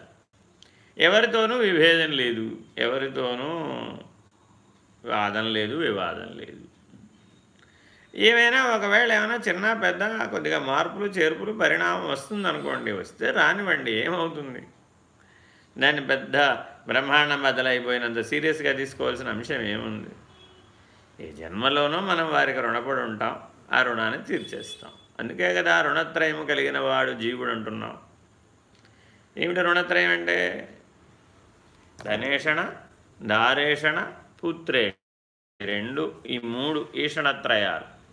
ఎవరితోనూ విభేదం లేదు. ఎవరితోనూ వాదం లేదు వివాదం లేదు. ఏమైనా ఒకవేళ ఏమైనా చిన్న పెద్ద కొద్దిగా మార్పులు చేర్పులు పరిణామం వస్తుందనుకోండి వస్తే రానివ్వండి ఏమవుతుంది? దాన్ని పెద్ద బ్రహ్మాండం మొదలైపోయినంత సీరియస్గా తీసుకోవాల్సిన అంశం ఏముంది? ఏ జన్మలోనూ మనం వారికి రుణపడి ఉంటాం. ఆ రుణాన్ని తీర్చేస్తాం. అందుకే కదా రుణత్రయం కలిగిన వాడు జీవుడు అంటున్నాం. ఏమిటి రుణత్రయం అంటే? ధనేషణ దారేషణ పుత్రే రెండు ఈ మూడు ఈషణత్రయాలు.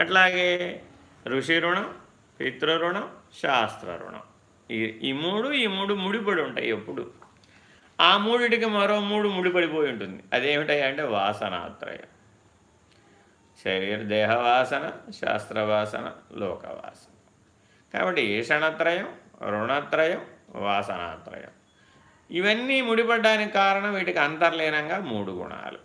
అట్లాగే ఋషి రుణం పితృరుణం శాస్త్ర రుణం. ఈ ఈ మూడు ఈ మూడు ముడిపడి ఉంటాయి ఎప్పుడు. ఆ మూడిటికి మరో మూడు ముడిపడిపోయి ఉంటుంది. అదేమిటాయి అంటే వాసనాత్రయం. శరీర దేహవాసన శాస్త్రవాసన లోకవాసన. కాబట్టి ఈషణత్రయం రుణత్రయం వాసనాత్రయం. ఇవన్నీ ముడిపడ్డానికి కారణం వీటికి అంతర్లీనంగా మూడు గుణాలు.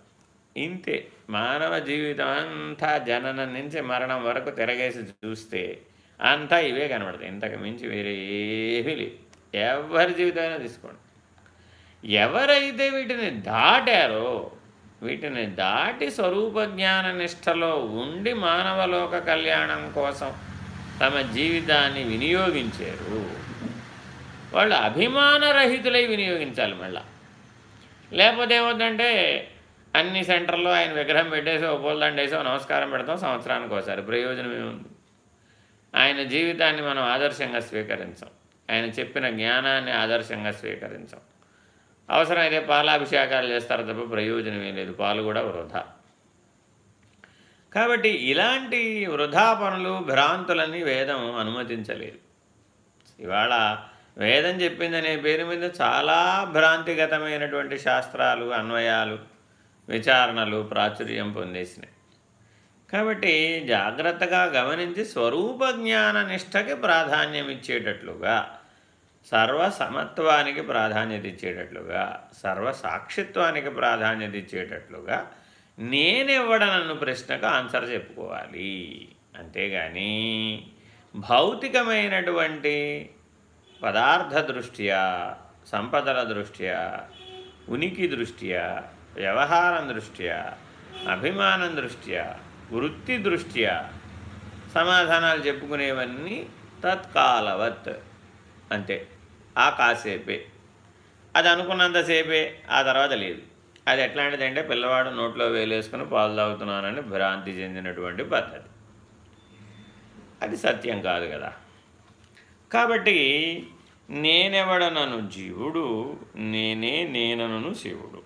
ఇంతే. మానవ జీవితం అంతా జననం నుంచి మరణం వరకు తిరగేసి చూస్తే అంతా ఇవే కనబడతాయి. ఇంతకు మించి వేరే ఏమీ లేవు. ఎవరి జీవితమైనా తీసుకోండి. ఎవరైతే వీటిని దాటారో వీటిని దాటి స్వరూప జ్ఞాన నిష్టలో ఉండి మానవలోక కళ్యాణం కోసం తమ జీవితాన్ని వినియోగించారు. వాళ్ళు అభిమానరహితులై వినియోగించాలి మళ్ళా. లేకపోతే ఏమవుతుందంటే అన్ని సెంటర్లో ఆయన విగ్రహం పెట్టేసి ఓ పూలదండేసో నమస్కారం పెడతాం సంవత్సరానికి ఒకసారి. ప్రయోజనం ఏముంది? ఆయన జీవితాన్ని మనం ఆదర్శంగా స్వీకరించాం. ఆయన చెప్పిన జ్ఞానాన్ని ఆదర్శంగా స్వీకరించాం. అవసరమైతే పాలాభిషేకాలు చేస్తారు తప్ప ప్రయోజనం లేదు. పాలు కూడా వృధా. కాబట్టి ఇలాంటి వృధా పనులు భ్రాంతులని వేదం అనుమతించలేదు. ఇవాళ వేదం చెప్పిందనే పేరు మీద చాలా భ్రాంతిగతమైనటువంటి శాస్త్రాలు అన్వయాలు విచారణలు ప్రాచుర్యం పొందేసినాయి. కాబట్టి జాగ్రత్తగా గమనించి స్వరూప జ్ఞాన నిష్టకి ప్రాధాన్యం ఇచ్చేటట్లుగా సర్వసమత్వానికి ప్రాధాన్యత ఇచ్చేటట్లుగా సర్వ సాక్షిత్వానికి ప్రాధాన్యత ఇచ్చేటట్లుగా నేనెవ్వడనన్ను ప్రశ్నకు ఆన్సర్ చెప్పుకోవాలి. అంతేగాని భౌతికమైనటువంటి పదార్థ దృష్ట్యా సంపదల దృష్ట్యా ఉనికి దృష్ట్యా వ్యవహారం దృష్ట్యా అభిమానం దృష్ట్యా వృత్తి దృష్ట్యా సమాధానాలు చెప్పుకునేవన్నీ తత్కాలవత్. అంతే. ఆ కాసేపే. అది అనుకున్నంతసేపే ఆ తర్వాత లేదు. అది ఎట్లాంటిదంటే పిల్లవాడు నోట్లో వేలేసుకుని పాలు తాగుతున్నానని భ్రాంతి చెందినటువంటి పద్ధతి. అది సత్యం కాదు కదా. కాబట్టి నేనెవడనను జీవుడు నేనే నేనను శివుడు.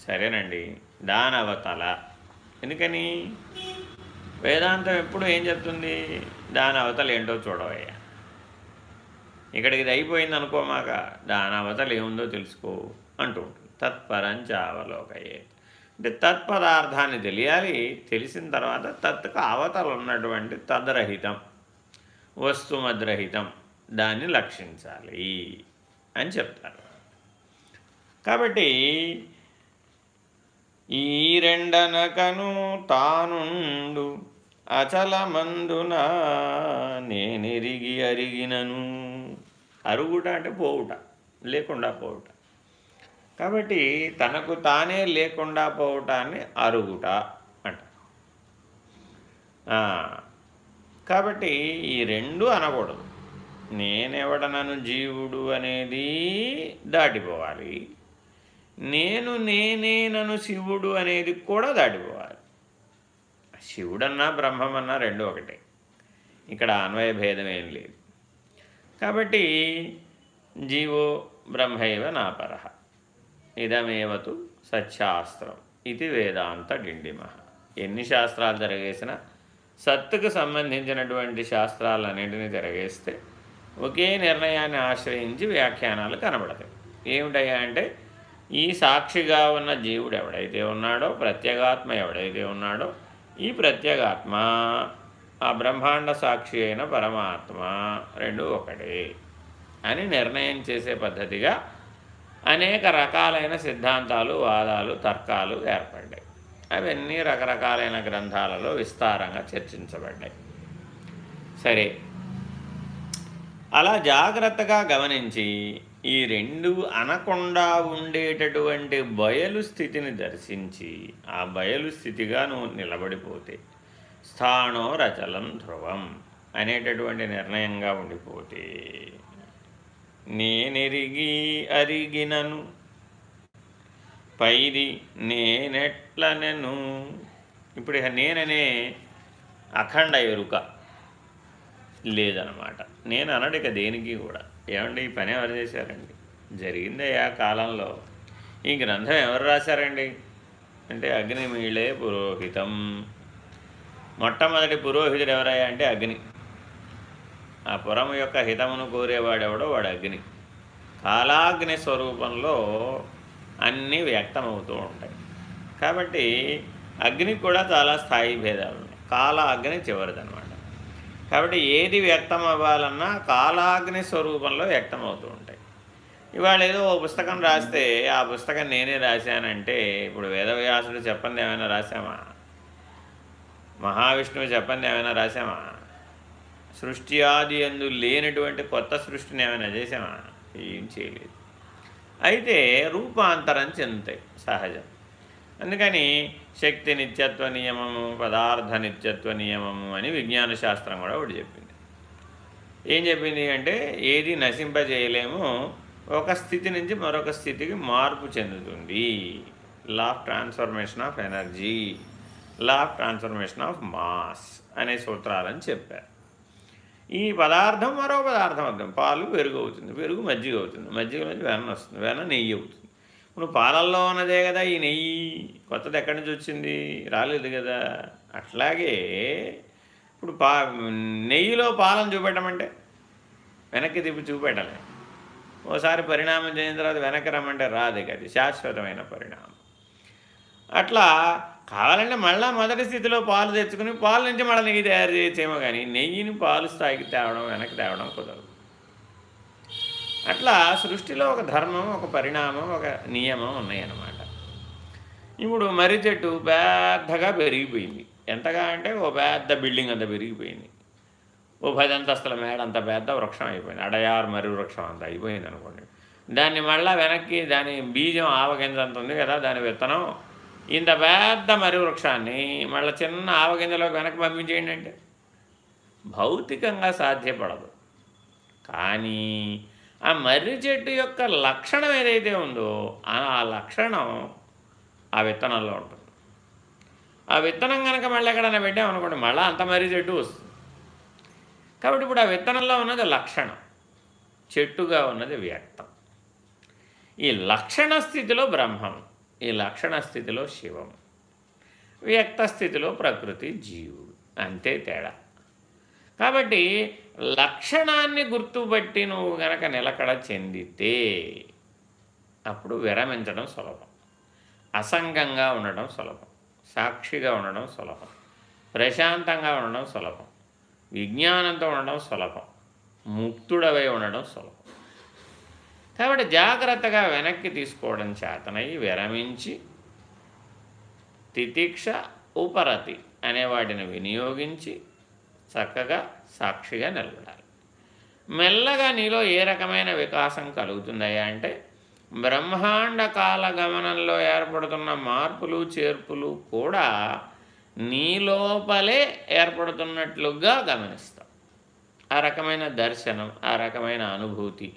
సరేనండి దానవతల. ఎందుకని? వేదాంతం ఎప్పుడు ఏం చెప్తుంది? దాని అవతలు ఏంటో చూడవయ్యా. ఇక్కడికి ఇది అయిపోయింది అనుకోమాక దాని అవతల ఏముందో తెలుసుకో అంటూ ఉంటుంది. తత్పరంచ అవలోకయే అంటే తత్పదార్థాన్ని తెలియాలి తెలిసిన తర్వాత తత్కు అవతలు ఉన్నటువంటి తద్రహితం వస్తుమద్రహితం దాన్ని లక్షించాలి అని చెప్తారు. కాబట్టి ఈ రెండనకను తానుండు అచలమందున నేనెరిగి అరిగినను. అరుగుట అంటే పోవుట లేకుండా పోవుట. కాబట్టి తనకు తానే లేకుండా పోవటాన్ని అరుగుట అంట. కాబట్టి ఈ రెండు అనకూడదు. నేనెవడనను జీవుడు అనేది దాటిపోవాలి. నేను నేనేనను శివుడు అనేది కూడా దాటిపోవాలి. శివుడన్నా బ్రహ్మమన్నా రెండు ఒకటే. ఇక్కడ అన్వయ భేదం ఏం లేదు. కాబట్టి జీవో బ్రహ్మైవ నాపర. ఇదమేవతు సత్శాస్త్రం ఇది వేదాంత డిండిమ. ఎన్ని శాస్త్రాలు తిరగేసినా సత్తుకు సంబంధించినటువంటి శాస్త్రాలన్నింటినీ తిరగేస్తే ఒకే నిర్ణయాన్ని ఆశ్రయించి వ్యాఖ్యానాలు కనబడతాయి. ఏమిటయ్యా అంటే ఈ సాక్షిగా ఉన్న జీవుడు ఎవడైతే ఉన్నాడో ప్రత్యేగాత్మ ఎవడైతే ఉన్నాడో ఈ ప్రత్యేగాత్మ ఆ బ్రహ్మాండ సాక్షి అయిన పరమాత్మ రెండు ఒకటే అని నిర్ణయం చేసే పద్ధతిగా అనేక రకాలైన సిద్ధాంతాలు వాదాలు తర్కాలు ఏర్పడ్డాయి. అవన్నీ రకరకాలైన గ్రంథాలలో విస్తారంగా చర్చించబడ్డాయి. సరే అలా జాగ్రత్తగా గమనించి ఈ రెండు అనకుండా ఉండేటటువంటి బయలు స్థితిని దర్శించి ఆ బయలు స్థితిగా నువ్వు నిలబడిపోతే స్థానో రచలం ధ్రువం అనేటటువంటి నిర్ణయంగా ఉండిపోతే నేనెరిగి అరిగినను పైది నేనెట్లనెను. ఇప్పుడు నేననే అఖండ ఎరుక లేదనమాట. నేను అనడిక దేనికి కూడా. ఏమండి ఈ పని ఎవరు చేశారండి? జరిగిందయ్యా కాలంలో. ఈ గ్రంథం ఎవరు రాశారండి? అంటే అగ్నిమీళే పురోహితం. మొట్టమొదటి పురోహితుడు ఎవరయ్యా అంటే అగ్ని. ఆ పురం యొక్క హితమును కోరేవాడెవడో వాడు అగ్ని. కాలాగ్ని స్వరూపంలో అన్నీ వ్యక్తమవుతూ ఉంటాయి. కాబట్టి అగ్నికి కూడా చాలా స్థాయి భేదాలు ఉన్నాయి. కాల అగ్ని చివరిదనమాట కాబట్టి ఏది వ్యక్తం అవ్వాలన్నా కాలాగ్ని స్వరూపంలో వ్యక్తమవుతూ ఉంటాయి. ఇవాళ ఏదో ఓ పుస్తకం రాస్తే ఆ పుస్తకం నేనే రాశానంటే ఇప్పుడు వేదవ్యాసుడు చెప్పండి ఏమైనా రాశామా? మహావిష్ణువు చెప్పండి ఏమైనా రాశామా? సృష్టి ఆది ఎందు లేనటువంటి కొత్త సృష్టిని ఏమైనా చేసామా ఏం చేయలేదు. అయితే రూపాంతరం చెందుతాయి సహజం. అందుకని శక్తి నిత్యత్వ నియమము పదార్థ నిత్యత్వ నియమము అని విజ్ఞాన శాస్త్రం కూడా ఒకటి చెప్పింది. ఏం చెప్పింది అంటే ఏది నశింపజేయలేము ఒక స్థితి నుంచి మరొక స్థితికి మార్పు చెందుతుంది. Law of transformation of energy law of transformation of mass అనే సూత్రాలని చెప్పారు. ఈ పదార్థం మరో పదార్థం అర్థం. పాలు పెరుగు అవుతుంది పెరుగు మజ్జిగ అవుతుంది మజ్జిగ నుంచి వెన్న వస్తుంది వెన్న నెయ్యి అవుతుంది. ఇప్పుడు పాలల్లో ఉన్నదే కదా ఈ నెయ్యి. కొత్తది ఎక్కడి నుంచి వచ్చింది? రాలేదు కదా. అట్లాగే ఇప్పుడు పా నెయ్యిలో పాలను చూపెట్టమంటే వెనక్కి తిప్పి చూపెట్టాలి. ఓసారి పరిణామం చేసిన తర్వాత వెనక్కి రమ్మంటే రాదు కదా. శాశ్వతమైన పరిణామం. అట్లా కావాలంటే మళ్ళీ మొదటి స్థితిలో పాలు తెచ్చుకుని పాలు నుంచి మళ్ళీ నెయ్యి తయారు చేయొచ్చేమో కానీ నెయ్యిని పాలు స్థాయికి తేవడం వెనక్కి తేవడం కుదరదు. అట్లా సృష్టిలో ఒక ధర్మం ఒక పరిణామం ఒక నియమం ఉన్నాయన్నమాట. ఇప్పుడు మర్రి చెట్టు పెద్దగా పెరిగిపోయింది. ఎంతగా అంటే ఓ పెద్ద బిల్డింగ్ అంత పెరిగిపోయింది. ఓ పది అంతస్తుల మేడ అంత పెద్ద వృక్షం అయిపోయింది. అడయారు మర్రి వృక్షం అంత అయిపోయింది అనుకోండి దాన్ని మళ్ళీ వెనక్కి దాని బీజం ఆవగింజ అంత ఉంది కదా దాని విత్తనం ఇంత పెద్ద మర్రి వృక్షాన్ని మళ్ళీ చిన్న ఆవగింజలోకి వెనక్కి పంపించేయండి అంటే భౌతికంగా సాధ్యపడదు. కానీ ఆ మర్రి చెట్టు యొక్క లక్షణం ఏదైతే ఉందో ఆ లక్షణం ఆ విత్తనంలో ఉంటుంది. ఆ విత్తనం కనుక మళ్ళీ ఎక్కడైనా పెట్టామనుకోండి మళ్ళీ అంత మర్రి చెట్టు వస్తుంది. కాబట్టి ఇప్పుడు ఆ విత్తనంలో ఉన్నది లక్షణం చెట్టుగా ఉన్నది వ్యక్తం. ఈ లక్షణ స్థితిలో బ్రహ్మం. ఈ లక్షణ స్థితిలో శివం. వ్యక్త స్థితిలో ప్రకృతి జీవుడు. అంతే తేడా. కాబట్టి లక్షణాన్ని గుర్తుపట్టి నువ్వు గనక నిలకడ చెందితే అప్పుడు విరమించడం సులభం. అసంగంగా ఉండడం సులభం. సాక్షిగా ఉండడం సులభం. ప్రశాంతంగా ఉండడం సులభం. విజ్ఞానంతో ఉండడం సులభం. ముక్తుడవై ఉండడం సులభం. కాబట్టి జాగ్రత్తగా వెనక్కి తీసుకోవడం చేతనై విరమించి తితిక్ష ఉపరతి అనే వాటిని వినియోగించి చక్కగా సాక్షిగా నిలబడాలి. మెల్లగా నీలో ఏ రకమైన వికాసం కలుగుతుందయ్యా అంటే బ్రహ్మాండ కాల గమనంలో ఏర్పడుతున్న మార్పులు చేర్పులు కూడా నీ లోపలే ఏర్పడుతున్నట్లుగా గమనిస్తాం. ఆ రకమైన దర్శనం ఆ రకమైన అనుభూతి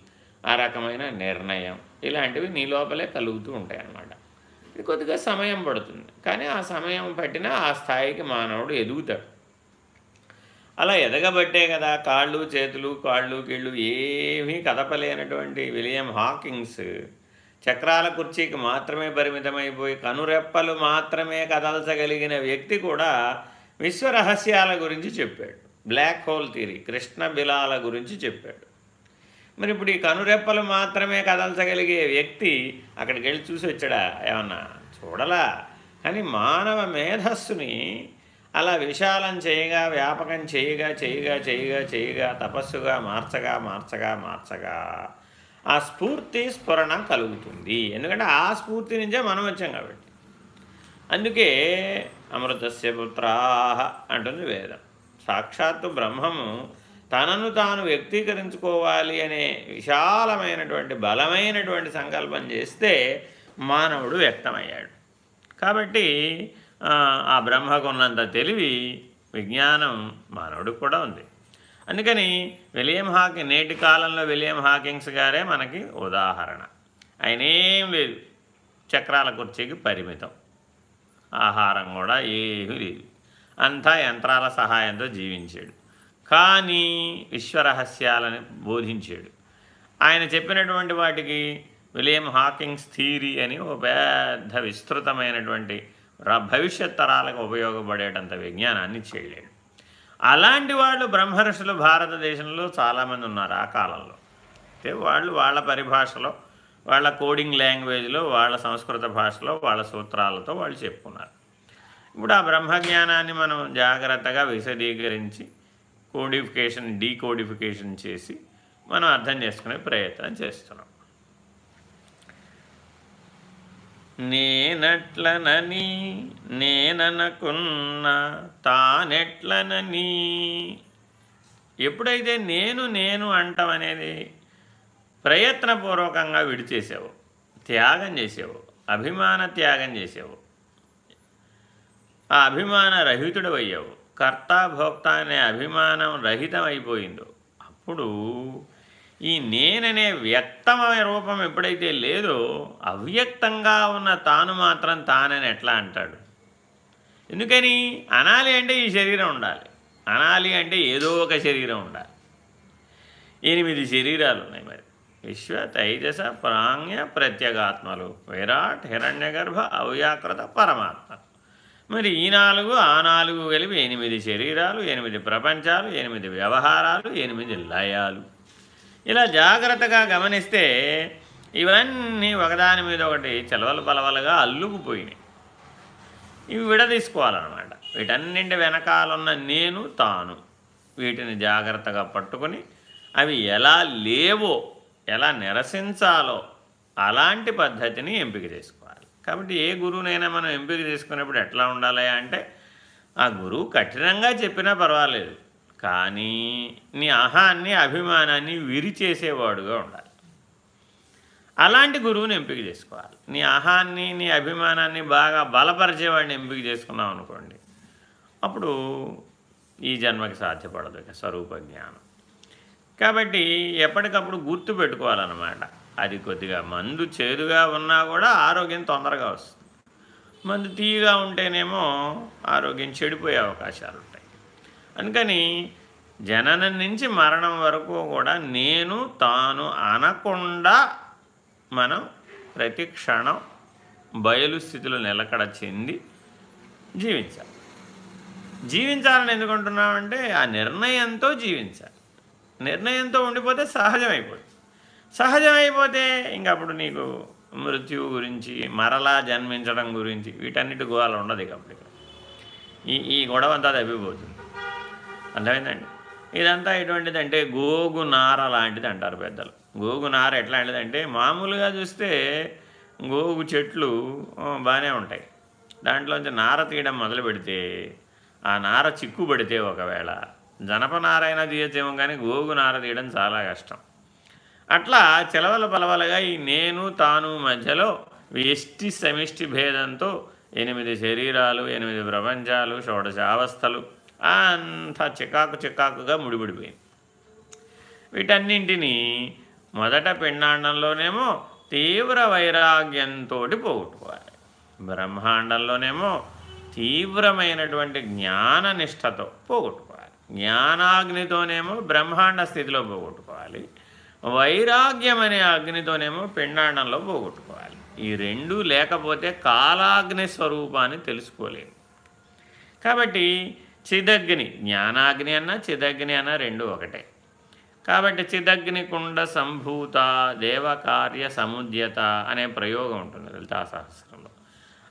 ఆ రకమైన నిర్ణయం. ఇలాంటివి నీ లోపలే కలుగుతూ ఉంటాయి అన్నమాట ఇది కొద్దిగా సమయం పడుతుంది. కానీ ఆ సమయం పట్టినా ఆ స్థాయికి మానవుడు ఎదుగుతాడు. అలా ఎదగబట్టే కదా కాళ్ళు చేతులు కాళ్ళు కీళ్ళు ఏమీ కదపలేనటువంటి విలియం హాకింగ్స్ చక్రాల కుర్చీకి మాత్రమే పరిమితమైపోయి కనురెప్పలు మాత్రమే కదల్చగలిగిన వ్యక్తి కూడా విశ్వరహస్యాల గురించి చెప్పాడు. బ్లాక్ హోల్ తీరి కృష్ణ బిలాల గురించి చెప్పాడు. మరి ఇప్పుడు ఈ కనురెప్పలు మాత్రమే కదల్చగలిగే వ్యక్తి అక్కడికి వెళ్ళి చూసి వచ్చాడా? ఏమన్నా చూడలా? కానీ మానవ మేధస్సుని అలా విశాలం చేయగా వ్యాపకం చేయగా చేయగా చేయగా చేయగా తపస్సుగా మార్చగా మార్చగా మార్చగా ఆ స్ఫూర్తి స్ఫురణ కలుగుతుంది. ఎందుకంటే ఆ స్ఫూర్తి నుంచే మనం వచ్చాం కాబట్టి. అందుకే అమృతస్య పుత్రాహ అంటుంది వేదం. సాక్షాత్తు బ్రహ్మము తనను తాను వ్యక్తీకరించుకోవాలి అనే విశాలమైనటువంటి బలమైనటువంటి సంకల్పం చేస్తే మానవుడు వ్యక్తమయ్యాడు. కాబట్టి ఆ బ్రహ్మకున్నంత తెలివి విజ్ఞానం మానవుడికి కూడా ఉంది. అందుకని విలియం హాకింగ్ నేటి కాలంలో విలియం హాకింగ్స్ గారే మనకి ఉదాహరణ. ఆయన ఏం లేదు. చక్రాల కుర్చీకి పరిమితం. ఆహారం కూడా ఏమీ లేదు. అంతా యంత్రాల సహాయంతో జీవించాడు. కానీ విశ్వరహస్యాలని బోధించాడు. ఆయన చెప్పినటువంటి వాటికి విలియం హాకింగ్స్ థీరీ అని ఒక పెద్ద విస్తృతమైనటువంటి భవిష్యత్ తరాలకు ఉపయోగపడేటంత విజ్ఞానాన్ని చేయలేడు. అలాంటి వాళ్ళు బ్రహ్మర్షులు భారతదేశంలో చాలామంది ఉన్నారు ఆ కాలంలో. అయితే వాళ్ళు వాళ్ళ పరిభాషలో వాళ్ళ కోడింగ్ లాంగ్వేజ్లో వాళ్ళ సంస్కృత భాషలో వాళ్ళ సూత్రాలతో వాళ్ళు చెప్పుకున్నారు. ఇప్పుడు ఆ బ్రహ్మజ్ఞానాన్ని మనం జాగ్రత్తగా విశదీకరించి కోడిఫికేషన్ డీకోడిఫికేషన్ చేసి మనం అర్థం చేసుకునే ప్రయత్నం చేస్తున్నాం. నేనట్లనని నేననకున్న తానెట్లనని. ఎప్పుడైతే నేను నేను అంటాం అనేది ప్రయత్నపూర్వకంగా విడిచేసావు త్యాగం చేసావు అభిమాన త్యాగం చేసావు ఆ అభిమాన రహితుడు కర్తాభోక్త కర్త అనే అభిమానం రహితం అయిపోయిందో అప్పుడు ఈ నేననే వ్యక్తమైన రూపం ఎప్పుడైతే లేదో అవ్యక్తంగా ఉన్న తాను మాత్రం తానని ఎట్లా అంటాడు? ఎందుకని? అనాలి అంటే ఈ శరీరం ఉండాలి. అనాలి అంటే ఏదో ఒక శరీరం ఉండాలి. ఎనిమిది శరీరాలు ఉన్నాయి మరి. విశ్వ తైజస ప్రాంగ్య ప్రత్యేగాత్మలు. విరాట్ హిరణ్యగర్భ అవ్యాకృత పరమాత్మ. మరి ఈ నాలుగు ఆ నాలుగు కలిపి ఎనిమిది శరీరాలు ఎనిమిది ప్రపంచాలు ఎనిమిది వ్యవహారాలు ఎనిమిది లయాలు. ఇలా జాగ్రత్తగా గమనిస్తే ఇవన్నీ ఒకదాని మీద ఒకటి చలవలు పలవలుగా అల్లుకుపోయినాయి. ఇవి విడదీసుకోవాలన్నమాట. వీటన్నింటి వెనకాలన్న నేను తాను వీటిని జాగ్రత్తగా పట్టుకొని అవి ఎలా లేవో ఎలా నిరసించాలో అలాంటి పద్ధతిని ఎంపిక చేసుకో కాబట్టి ఏ గురువునైనా మనం ఎంపిక చేసుకునేప్పుడు ఎట్లా ఉండాలి అంటే ఆ గురువు కఠినంగా చెప్పినా పర్వాలేదు కానీ నీ అహాన్ని అభిమానాన్ని విరిచేసేవాడుగా ఉండాలి. అలాంటి గురువుని ఎంపిక చేసుకోవాలి. నీ అహాన్ని నీ అభిమానాన్ని బాగా బలపరిచేవాడిని ఎంపిక చేసుకున్నావు అనుకోండి అప్పుడు ఈ జన్మకి సాధ్యపడదు ఇక స్వరూప జ్ఞానం కాబట్టి ఎప్పటికప్పుడు గుర్తు పెట్టుకోవాలన్నమాట. అది కొద్దిగా మందు చేదుగా ఉన్నా కూడా ఆరోగ్యం తొందరగా వస్తుంది. మందు తీయగా ఉంటేనేమో ఆరోగ్యం చెడిపోయే అవకాశాలు ఉంటాయి. అందుకని జననం నుంచి మరణం వరకు కూడా నేను తాను అనకుండా మనం ప్రతి క్షణం బయలు స్థితిలో నిలకడ చెంది జీవించాలి. జీవించాలని ఎందుకుంటున్నామంటే ఆ నిర్ణయంతో జీవించాలి. నిర్ణయంతో ఉండిపోతే సహజమైపోతుంది. సహజమైపోతే ఇంక అప్పుడు నీకు మృత్యువు గురించి మరలా జన్మించడం గురించి వీటన్నిటి గోవాలు ఉండదు ఇక అప్పుడు ఈ ఈ గొడవ అంతా తప్పిపోతుంది. అర్థమైందండి? ఇదంతా ఎటువంటిది అంటే గోగు నార లాంటిది అంటారు పెద్దలు. గోగు నార ఎట్లాంటిదంటే మామూలుగా చూస్తే గోగు చెట్లు బాగానే ఉంటాయి. దాంట్లోంచి నార తీయడం మొదలు పెడితే ఆ నార చిక్కు పడితే ఒకవేళ జనపనారైనా తీయచ్చేమో కానీ గోగు నార తీయడం చాలా కష్టం. అట్లా చెలవల పలవలగా ఈ నేను తాను మధ్యలో ఎష్టి సమిష్టి భేదంతో ఎనిమిది శరీరాలు ఎనిమిది ప్రపంచాలు షోడశావస్థలు అంతా చికాకు చికాకుగా ముడిపడిపోయింది. వీటన్నింటినీ మొదట పిండాండంలోనేమో తీవ్ర వైరాగ్యంతో పోగొట్టుకోవాలి. బ్రహ్మాండంలోనేమో తీవ్రమైనటువంటి జ్ఞాననిష్టతో పోగొట్టుకోవాలి. జ్ఞానాగ్నితోనేమో బ్రహ్మాండ స్థితిలో పోగొట్టుకోవాలి. వైరాగ్యం అనే అగ్నితోనేమో పిండాండంలో పోగొట్టుకోవాలి. ఈ రెండు లేకపోతే కాలాగ్ని స్వరూపాన్ని తెలుసుకోలేము. కాబట్టి చిదగ్ని జ్ఞానాగ్ని అన్న చిదగ్ని అన్న రెండు ఒకటే. కాబట్టి చిదగ్ని కుండ సంభూత దేవకార్య సముద్యత అనే ప్రయోగం ఉంటుంది లలితా సహస్రంలో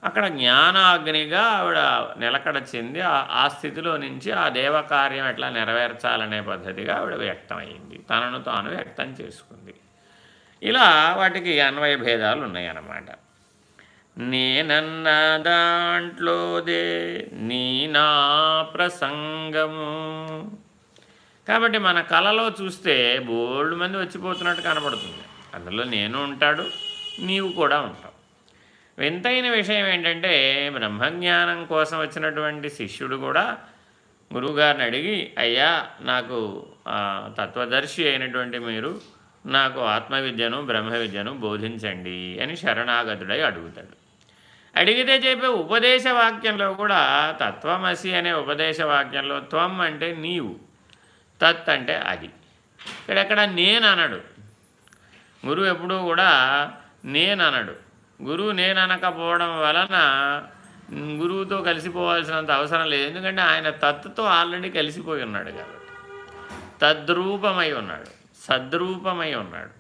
అక్కడ జ్ఞానాగ్నిగా ఆవిడ నిలకడ చెంది ఆ స్థితిలో నుంచి ఆ దేవకార్యం ఎట్లా నెరవేర్చాలనే పద్ధతిగా ఆవిడ వ్యక్తమైంది. తనను తాను వ్యక్తం చేసుకుంది. ఇలా వాటికి అన్వయ భేదాలు ఉన్నాయన్నమాట. నేనన్న దాంట్లోదే నీ నా ప్రసంగము. కాబట్టి మన కళలో చూస్తే బోల్డ్ మంది వచ్చిపోతున్నట్టు కనబడుతుంది. అందులో నేను ఉంటాడు నీవు కూడా ఉంటావు. వింతైన విషయం ఏంటంటే బ్రహ్మజ్ఞానం కోసం వచ్చినటువంటి శిష్యుడు కూడా గురువుగారిని అడిగి అయ్యా నాకు తత్వదర్శి అయినటువంటి మీరు నాకు ఆత్మవిద్యను బ్రహ్మ విద్యను బోధించండి అని శరణాగతుడై అడుగుతాడు. అడిగితే చెప్పే ఉపదేశ వాక్యంలో కూడా తత్వమసి అనే ఉపదేశ వాక్యంలో త్వం అంటే నీవు తత్ అంటే అది. ఇక్కడెక్కడ నేను అనడు గురువు ఎప్పుడూ కూడా నేను అనడు గురువు నేను అనకపోవడం వలన గురువుతో కలిసిపోవాల్సినంత అవసరం లేదు. ఎందుకంటే ఆయన తత్తుతో ఆల్రెడీ కలిసిపోయి ఉన్నాడు కాబట్టి. తద్రూపమై ఉన్నాడు. సద్రూపమై ఉన్నాడు.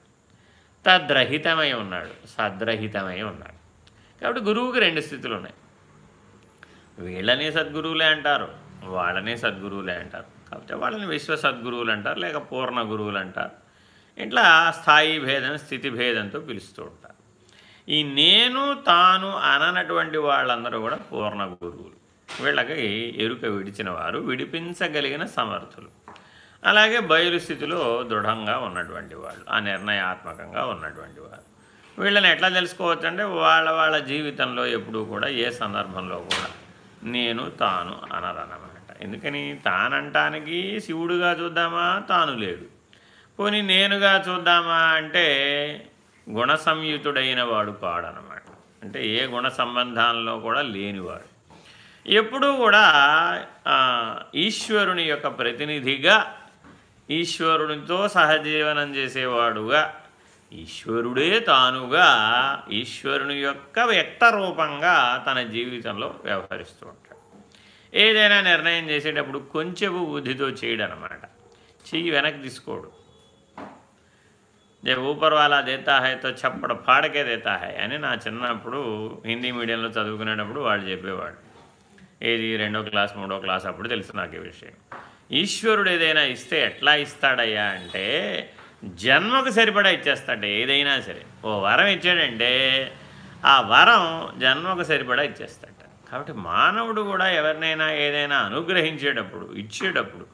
తద్రహితమై ఉన్నాడు. సద్రహితమై ఉన్నాడు. కాబట్టి గురువుకి రెండు స్థితులు ఉన్నాయి వీళ్ళని సద్గురువులే అంటారు. వాళ్ళని సద్గురువులే అంటారు. కాకపోతే వాళ్ళని విశ్వ సద్గురువులు అంటారు లేక పూర్ణ గురువులు అంటారు. ఇట్లా స్థాయి భేదం స్థితి భేదంతో పిలుస్తూ ఉంటారు. ఈ నేను తాను అననటువంటి వాళ్ళందరూ కూడా పూర్ణ గురువులు. వీళ్ళకి ఎరుక విడిచిన వారు విడిపించగలిగిన సమర్థులు. అలాగే బయలు స్థితిలో దృఢంగా ఉన్నటువంటి వాళ్ళు ఆ నిర్ణయాత్మకంగా ఉన్నటువంటి వారు. వీళ్ళని ఎట్లా తెలుసుకోవచ్చు అంటే వాళ్ళ వాళ్ళ జీవితంలో ఎప్పుడూ కూడా ఏ సందర్భంలో కూడా నేను తాను అనరనమాట ఎందుకని? తానంటానికి శివుడుగా చూద్దామా? తాను లేడు పోనీ నేనుగా చూద్దామా అంటే గుణ సంయుతుడైన వాడు కాడనమాట అంటే ఏ గుణ సంబంధాల్లో కూడా లేనివాడు. ఎప్పుడూ కూడా ఈశ్వరుని యొక్క ప్రతినిధిగా ఈశ్వరునితో సహజీవనం చేసేవాడుగా ఈశ్వరుడే తానుగా ఈశ్వరుని యొక్క వ్యక్త రూపంగా తన జీవితంలో వ్యవహరిస్తూ ఉంటాడు. ఏదైనా నిర్ణయం చేసేటప్పుడు కొంచెము బుద్ధితో చేయడనమాట. చెయ్యి వెనక్కి తీసుకోడు. जब ఊపర్ వాళ్ళ దేతా హైతో तो పాడకే దేతా హై అని నా చిన్నప్పుడు హిందీ మీడియంలో చదువుకునేటప్పుడు వాళ్ళు చెప్పేవాడు ఏది రెండో క్లాస్ మూడో క్లాస్ అప్పుడు తెలుసు నాకు ఈ విషయం ఈశ్వరుడు ఏదైనా ఇస్తే ఎట్లా ఇస్తాడయ్యా అంటే జన్మకు సరిపడా ఇచ్చేస్తాడు ఏదైనా సరే ఓ వరం ఇచ్చాడంటే ఆ వరం జన్మకు సరిపడా ఇచ్చేస్తాడ కాబట్టి మానవుడు కూడా ఎవరినైనా ఏదైనా అనుగ్రహించేటప్పుడు ఇచ్చేటప్పుడు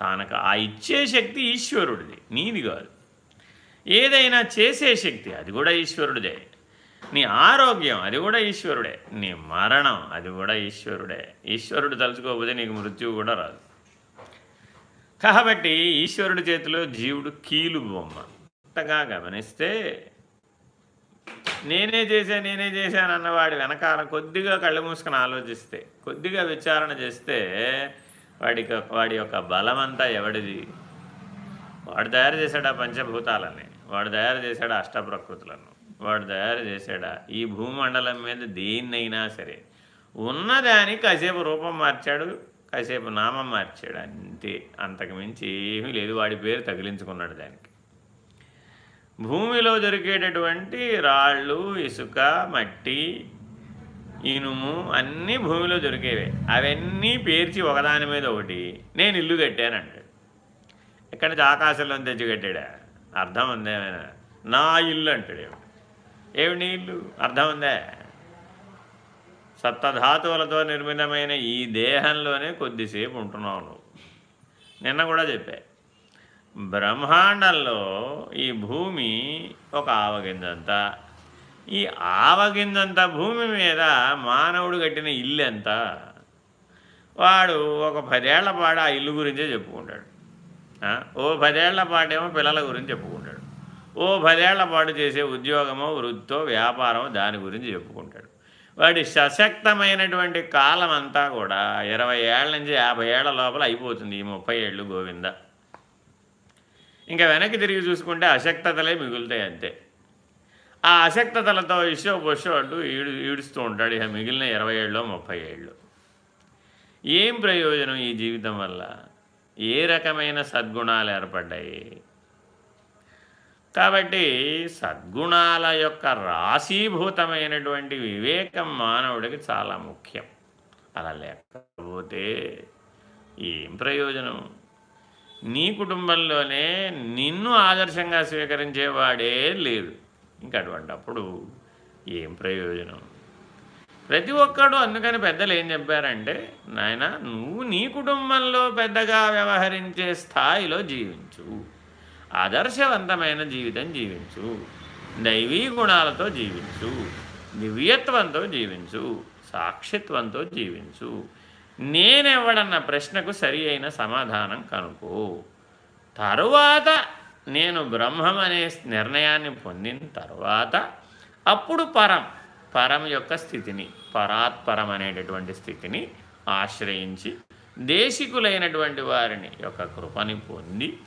తనకు ఆ ఇచ్చే శక్తి ఈశ్వరుడిది నీది కాదు. ఏదైనా చేసే శక్తి అది కూడా ఈశ్వరుడిదే నీ ఆరోగ్యం అది కూడా ఈశ్వరుడే. నీ మరణం అది కూడా ఈశ్వరుడే. ఈశ్వరుడు తలుచుకోకపోతే నీకు మృత్యువు కూడా రాదు. కాబట్టి ఈశ్వరుడి చేతిలో జీవుడు కీలు బొమ్మ. అంతగా గమనిస్తే నేనే చేశా నేనే చేశానన్న వాడి వెనకాల కొద్దిగా కళ్ళు మూసుకొని ఆలోచిస్తే కొద్దిగా విచారణ చేస్తే వాడికి వాడి యొక్క బలమంతా ఎవడిది? వాడు తయారు చేశాడు ఆ పంచభూతాలని వాడు తయారు చేశాడు అష్టప్రకృతులను. వాడు తయారు చేశాడా? ఈ భూమండలం మీద దేన్నైనా సరే ఉన్నదానికి కాసేపు రూపం మార్చాడు కాసేపు నామం మార్చాడు అంతే. అంతకుమించి ఏమీ లేదు. వాడి పేరు తగిలించుకున్నాడు దానికి. భూమిలో దొరికేటటువంటి రాళ్ళు ఇసుక మట్టి ఇనుము అన్నీ భూమిలో దొరికేవే. అవన్నీ పేర్చి ఒకదాని మీద ఒకటి నేను ఇల్లు కట్టాను అంటాడు ఎక్కడి నుంచి ఆకాశంలో తెచ్చి కట్టాడా? అర్థం ఉందేమైనా నా ఇల్లు అంటాడు ఏమిటి ఏమి నీ ఇల్లు? అర్థం ఉందే? సప్తధాతువులతో నిర్మితమైన ఈ దేహంలోనే కొద్దిసేపు ఉంటున్నావు నువ్వు. నిన్న కూడా చెప్పా. బ్రహ్మాండంలో ఈ భూమి ఒక ఆవగింజంత. ఈ ఆవగిందంత భూమి మీద మానవుడు కట్టిన ఇల్లు ఎంత వాడు ఒక పదేళ్ళ పాటు ఆ ఇల్లు గురించే చెప్పుకుంటాడు. ఓ పదేళ్ళ పాటేమో పిల్లల గురించి చెప్పుకుంటాడు. ఓ పదేళ్ళ పాటు చేసే ఉద్యోగమో వృత్తో వ్యాపారమో దాని గురించి చెప్పుకుంటాడు. వాడి సశక్తమైనటువంటి కాలం అంతా కూడా ఇరవై ఏళ్ళ నుంచి యాభై ఏళ్ళ లోపల అయిపోతుంది ఈ ముప్పై ఏళ్ళు గోవింద. ఇంకా వెనక్కి తిరిగి చూసుకుంటే అశక్తతలే మిగులుతాయి అంతే. ఆ అశక్తతలతో ఇషో పొషో అంటూ ఈడు ఈడుస్తూ ఉంటాడు ఇక మిగిలిన ఇరవై ఏళ్ళు ముప్పై ఏళ్ళు. ఏం ప్రయోజనం ఈ జీవితం వల్ల? ఏ రకమైన సద్గుణాలు ఏర్పడ్డాయి? కాబట్టి సద్గుణాల యొక్క రాశీభూతమైనటువంటి వివేకం మానవుడికి చాలా ముఖ్యం. అలా లేకపోతే ఏం ప్రయోజనం? నీ కుటుంబంలోనే నిన్ను ఆదర్శంగా స్వీకరించేవాడే లేదు ఇంక అటువంటప్పుడు ఏం ప్రయోజనం? ప్రతి ఒక్కడు అందుకని పెద్దలు ఏం చెప్పారంటే నాయన నువ్వు నీ కుటుంబంలో పెద్దగా వ్యవహరించే స్థాయిలో జీవించు. ఆదర్శవంతమైన జీవితం జీవించు. దైవీ గుణాలతో జీవించు. దివ్యత్వంతో జీవించు. సాక్షిత్వంతో జీవించు. నేనెవడన్న ప్రశ్నకు సరి అయిన సమాధానం కనుకో. తరువాత నేను బ్రహ్మం అనే నిర్ణయాన్ని పొందిన తర్వాత అప్పుడు పరం పరం యొక్క స్థితిని పరాత్పరం అనేటటువంటి స్థితిని ఆశ్రయించి దేశికులైనటువంటి వారిని యొక్క కృపని పొంది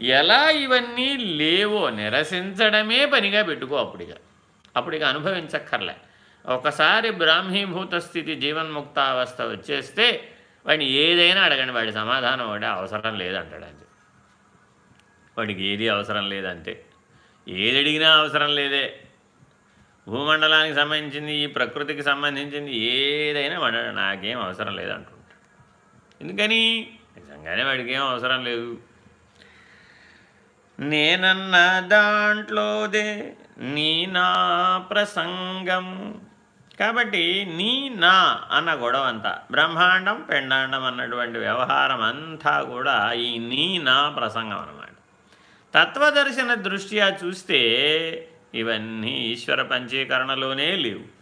ఎలా ఇవన్నీ లేవో నిరసించడమే పనిగా పెట్టుకో అప్పుడిగా అప్పుడిగా అనుభవించక్కర్లే. ఒకసారి బ్రాహ్మీభూత స్థితి జీవన్ముక్తావస్థ వచ్చేస్తే వాడిని ఏదైనా అడగండి వాడి సమాధానం వాడే అవసరం లేదంటాడు అంతే వాడికి ఏది అవసరం లేదంటే ఏది అడిగినా అవసరం లేదే. భూమండలానికి సంబంధించింది ఈ ప్రకృతికి సంబంధించింది ఏదైనా వాడు నాకేం అవసరం లేదంటుంటాడు. ఎందుకని? నిజంగానే వాడికి ఏం అవసరం లేదు. నేనన్న దాంట్లోదే నీ నా ప్రసంగం. కాబట్టి నీ నా అన్న గొడవ అంతా బ్రహ్మాండం పెండాండం అన్నటువంటి వ్యవహారం అంతా కూడా ఈ నీ నా ప్రసంగం అన్నమాట తత్వదర్శన దృష్ట్యా చూస్తే ఇవన్నీ ఈశ్వర పంచీకరణలోనే లేవు.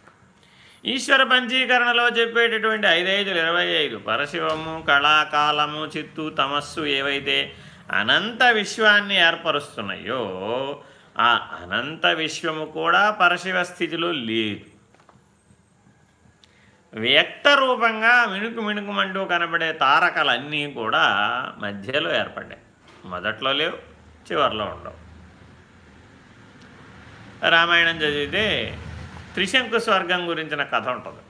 ఈశ్వర పంచీకరణలో చెప్పేటటువంటి ఐదైదులు ఇరవై ఐదు పరశివము కళాకాలము చిత్తు తమస్సు ఏవైతే అనంత విశ్వాన్ని ఏర్పరుస్తున్నాయో ఆ అనంత విశ్వము కూడా పరశివ స్థితిలో లేదు. వ్యక్త రూపంగా మిణుకు మిణుకుమంటూ కనబడే తారకలన్నీ కూడా మధ్యలో ఏర్పడ్డాయి. మొదట్లో లేవు చివరిలో ఉండవు. రామాయణం చదివితే త్రిశంకు స్వర్గం గురించిన కథ ఉంటుంది.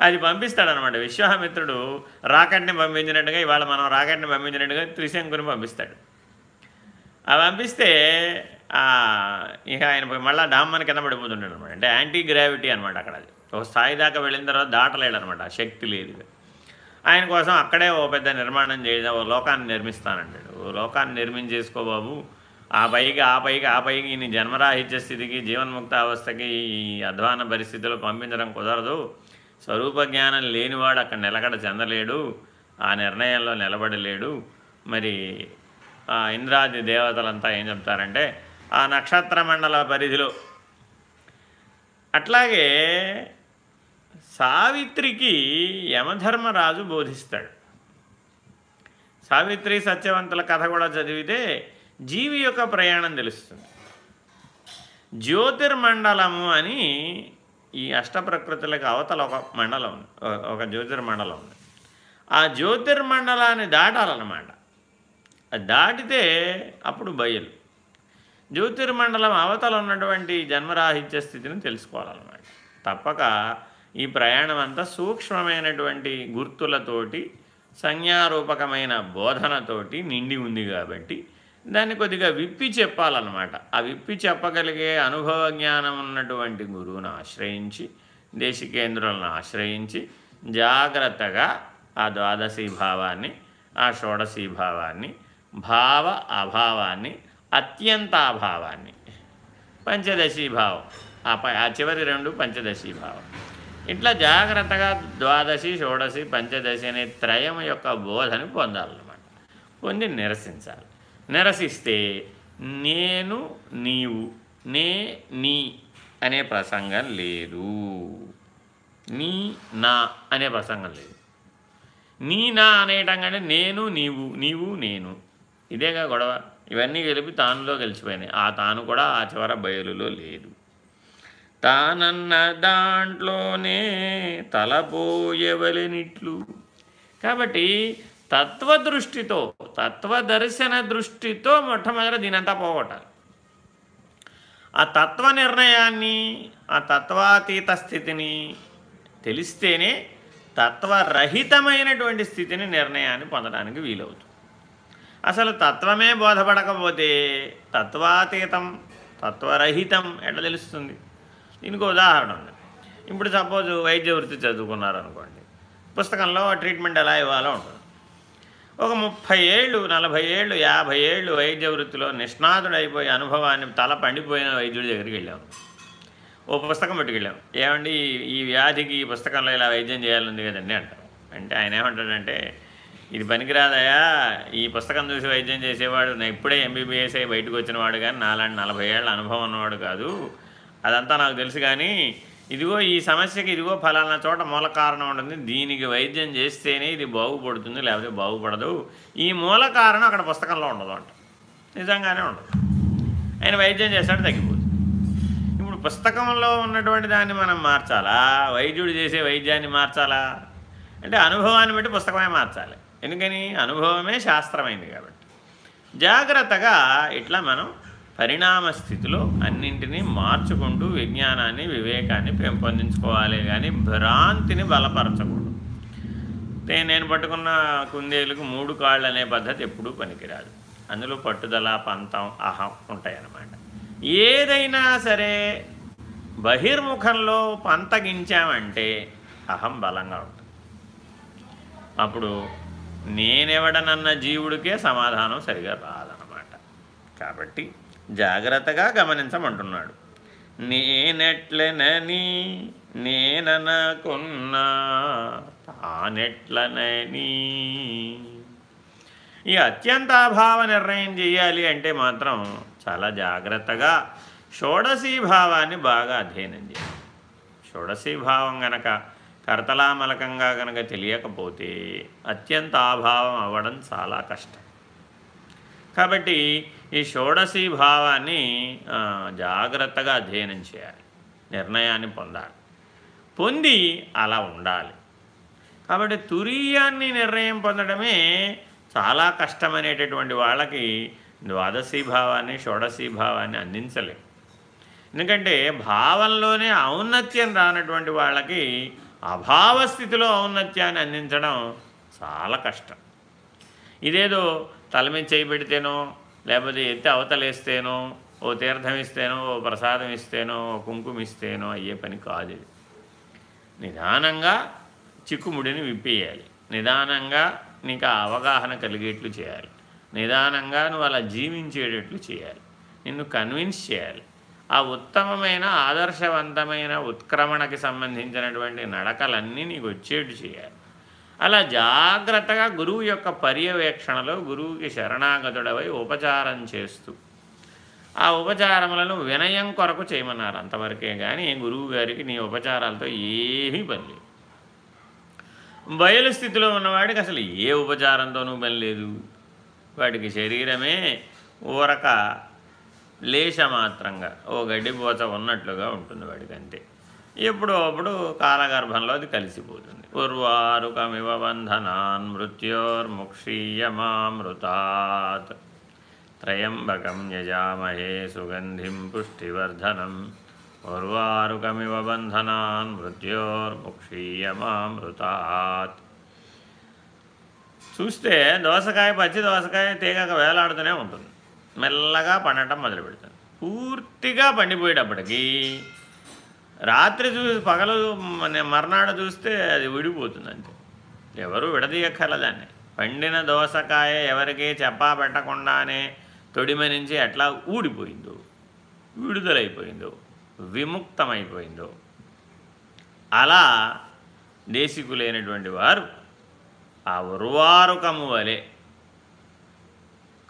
అది పంపిస్తాడనమాట విశ్వామిత్రుడు రాకెట్ని పంపించినట్టుగా ఇవాళ మనం రాకెట్ని పంపించినట్టుగా త్రిశంకుని పంపిస్తాడు. ఆ పంపిస్తే ఇక ఆయన మళ్ళీ డామ్మని కింద పడిపోతుంటాడు అనమాట అంటే యాంటీ గ్రావిటీ అనమాట అక్కడ అది. ఒక స్థాయి దాకా వెళ్ళిన తర్వాత దాటలేడు అనమాట శక్తి లేదు ఆయన కోసం అక్కడే ఓ పెద్ద నిర్మాణం చేయడం ఓ లోకాన్ని నిర్మిస్తానంటాడు. ఓ లోకాన్ని నిర్మించేసుకో బాబు ఆ పైకి ఆ పైకి ఆ పైకి ఈయన జన్మరాహిత్య స్థితికి జీవన్ముక్త అవస్థకి ఈ అధ్వాన పరిస్థితిలో పంపించడం కుదరదు. స్వరూప జ్ఞానం లేనివాడు అక్కడ నిలకడ చెందలేడు. ఆ నిర్ణయంలో నిలబడలేడు. మరి ఇంద్రాది దేవతలంతా ఏం చెప్తారంటే ఆ నక్షత్ర మండల పరిధిలో అట్లాగే సావిత్రికి యమధర్మరాజు బోధిస్తాడు. సావిత్రి సత్యవంతుల కథ కూడా చదివితే జీవి యొక్క ప్రయాణం తెలుస్తుంది. జ్యోతిర్మండలము అని ఈ అష్టప్రకృతులకు అవతల ఒక మండలం ఉంది. ఒక జ్యోతిర్మండలం ఉంది. ఆ జ్యోతిర్మండలాన్ని దాటాలన్నమాట. అది దాటితే అప్పుడు బయలు. జ్యోతిర్మండలం అవతల ఉన్నటువంటి జన్మరాహిత్య స్థితిని తెలుసుకోవాలన్నమాట. తప్పక ఈ ప్రయాణం అంతా సూక్ష్మమైనటువంటి గుర్తులతోటి సంజ్ఞారూపకమైన బోధనతోటి నిండి ఉంది కాబట్టి దాన్ని కొద్దిగా విప్పి చెప్పాలన్నమాట. ఆ విప్పి చెప్పగలిగే అనుభవ జ్ఞానం ఉన్నటువంటి గురువును ఆశ్రయించి దేశికేంద్రులను ఆశ్రయించి జాగ్రత్తగా ఆ ద్వాదశీ భావాన్ని ఆ షోడశీ భావాన్ని భావ అభావాన్ని అత్యంతాభావాన్ని పంచదశీ భావం ఆ పై ఆ చివరి రెండు పంచదశీ భావం. ఇట్లా జాగ్రత్తగా ద్వాదశి షోడశి పంచదశి అనే త్రయం యొక్క బోధని పొందాలన్నమాట. పొంది నిరసించాలి. నిరసిస్తే నేను నీవు నే నీ అనే ప్రసంగం లేదు. నీ నా అనే ప్రసంగం లేదు. నీ నా అనేయటం కంటే నేను నీవు నీవు నేను. ఇదేగా గొడవ. ఇవన్నీ కలిపి తానులో గెలిచిపోయినాయి. ఆ తాను కూడా ఆ చివర బయలులో లేదు. తానన్న దాంట్లోనే తలపోయవలెనిట్లు. కాబట్టి తత్వదృష్టితో తత్వదర్శన దృష్టితో మొట్టమొదటి దీనంతా పోగొట్టాలి. ఆ తత్వ నిర్ణయాన్ని ఆ తత్వాతీత స్థితిని తెలిస్తేనే తత్వరహితమైనటువంటి స్థితిని నిర్ణయాన్ని పొందడానికి వీలవుతుంది. అసలు తత్వమే బోధపడకపోతే తత్వాతీతం తత్వరహితం ఎట్లా తెలుస్తుంది? దీనికి ఉదాహరణ ఉంది. ఇప్పుడు సపోజ్ వైద్య వృత్తి చదువుకున్నారనుకోండి. పుస్తకంలో ట్రీట్మెంట్ ఎలా ఇవ్వాలో ఉంటుంది. ఒక ముప్పై ఏళ్ళు నలభై ఏళ్ళు యాభై ఏళ్ళు వైద్య వృత్తిలో నిష్ణాతుడైపోయి అనుభవాన్ని తల పండిపోయిన వైద్యుడి దగ్గరికి వెళ్ళాం. ఓ పుస్తకం పట్టుకెళ్ళాం. ఏమండి ఈ వ్యాధికి ఈ పుస్తకంలో ఇలా వైద్యం చేయాలంది కదండి అంటారు అంటే ఆయన ఏమంటాడంటే ఇది పనికిరాదయా ఈ పుస్తకం చూసి వైద్యం చేసేవాడు నా ఇప్పుడే ఎంబీబీఎస్ అయి బయటకు వచ్చినవాడు కానీ నాలాంటి నలభై ఏళ్ళ అనుభవం ఉన్నవాడు కాదు. అదంతా నాకు తెలుసు కానీ ఇదిగో ఈ సమస్యకి ఇదిగో ఫలానా చోట మూల కారణం ఉంటుంది. దీనికి వైద్యం చేస్తేనే ఇది బాగుపడుతుంది లేకపోతే బాగుపడదు. ఈ మూల కారణం అక్కడ పుస్తకంలో ఉండదు అంట. నిజంగానే ఉండదు. ఆయన వైద్యం చేస్తాడు తగ్గిపోతుంది ఇప్పుడు పుస్తకంలో ఉన్నటువంటి దాన్ని మనం మార్చాలా? వైద్యుడు చేసే వైద్యాన్ని మార్చాలా? అంటే అనుభవాన్ని బట్టి పుస్తకమే మార్చాలి. ఎందుకని? అనుభవమే శాస్త్రమైంది కాబట్టి. జాగ్రత్తగా ఇట్లా మనం పరిణామ స్థితిలో అన్నింటినీ మార్చుకుంటూ విజ్ఞానాన్ని వివేకాన్ని పెంపొందించుకోవాలి కానీ భ్రాంతిని బలపరచకూడదు. నేను పట్టుకున్న కుందేలకు మూడు కాళ్ళు అనే పద్ధతి ఎప్పుడూ పనికిరాదు. అందులో పట్టుదల పంతం అహం ఉంటాయన్నమాట. ఏదైనా సరే బహిర్ముఖంలో పంతగించామంటే అహం బలంగా ఉంటుంది. అప్పుడు నేనెవడనన్న జీవుడికే సమాధానం సరిగా రాదనమాట కాబట్టి జాగ్రత్తగా గమనించమంటున్నాడు. నేనెట్లనని నేననకున్నా తానెట్లనని ఈ అత్యంతాభావ నిర్ణయం చేయాలి అంటే మాత్రం చాలా జాగ్రత్తగా షోడశీ భావాన్ని బాగా అధ్యయనం చేయాలి. షోడశీ భావం గనక కర్తలామలకంగా కనుక తెలియకపోతే అత్యంత అభావం అవ్వడం చాలా కష్టం. కాబట్టి ఈ షోడశీ భావాన్ని జాగ్రత్తగా అధ్యయనం చేయాలి. నిర్ణయాన్ని పొందాలి. పొంది అలా ఉండాలి. కాబట్టి తురీయాన్ని నిర్ణయం పొందడమే చాలా కష్టమనేటటువంటి వాళ్ళకి ద్వాదశీ భావాన్ని షోడశీ భావాన్ని అందించలేం. ఎందుకంటే భావంలోనే ఔన్నత్యం రానటువంటి వాళ్ళకి అభావస్థితిలో ఔన్నత్యాన్ని అందించడం చాలా కష్టం. ఇదేదో తల మీద చేయబెడితేనో లేకపోతే ఎత్తి అవతలేస్తేనో ఓ తీర్థం ఇస్తేనో ఓ ప్రసాదం ఇస్తేనో ఓ కుంకుమ ఇస్తేనో అయ్యే పని కాదు ఇది. నిదానంగా చిక్కుముడిని విప్పేయాలి. నిదానంగా నీకు అవగాహన కలిగేట్లు చేయాలి. నిదానంగా నువ్వు అలా జీవించేటట్లు చేయాలి. నిన్ను కన్విన్స్ చేయాలి. ఆ ఉత్తమమైన ఆదర్శవంతమైన ఉత్క్రమణకి సంబంధించినటువంటి నడకలన్నీ నీకు వచ్చేట్టు చేయాలి. అలా జాగ్రత్తగా గురువు యొక్క పర్యవేక్షణలో గురువుకి శరణాగతుడవై ఉపచారం చేస్తూ ఆ ఉపచారములను వినయం కొరకు చేయమన్నారు. అంతవరకే కానీ గురువు గారికి నీ ఉపచారాలతో ఏమీ పని లేదు. బయలు స్థితిలో ఉన్నవాడికి అసలు ఏ ఉపచారంతోనూ పని లేదు. వాడికి శరీరమే ఊరక లేశమాత్రంగా ఓ గడ్డిపోత ఉన్నట్లుగా ఉంటుంది వాడికి అంతే ఎప్పుడో అప్పుడు కాలగర్భంలో అది కలిసిపోతుంది. ఉర్వారుకమివ బంధనాన్ మృత్యోర్ముక్షీయమామృతాత్ త్రయంబకం యజామహే సుగంధిం పుష్టివర్ధనం ఉర్వారుకమివ బంధనాన్ మృత్యోర్ముక్షీయమామృతాత్ చూస్తే దోసకాయ పచ్చి దోసకాయ తీగక వేలాడుతూనే ఉంటుంది మెల్లగా పండటం మొదలు పెడుతుంది పూర్తిగా పండిపోయేటప్పటికి రాత్రి చూసి పగలు మర్నాడు చూస్తే అది విడిపోతుంది అంతే. ఎవరు విడదీయక్కర్ల దాన్ని. పండిన దోసకాయ ఎవరికి చెప్పా పెట్టకుండానే తొడిమ నుంచి ఎట్లా ఊడిపోయిందో విడుదలైపోయిందో విముక్తమైపోయిందో. అలా దేశికులైనటువంటి వారు ఆ ఉర్వారుకము వలె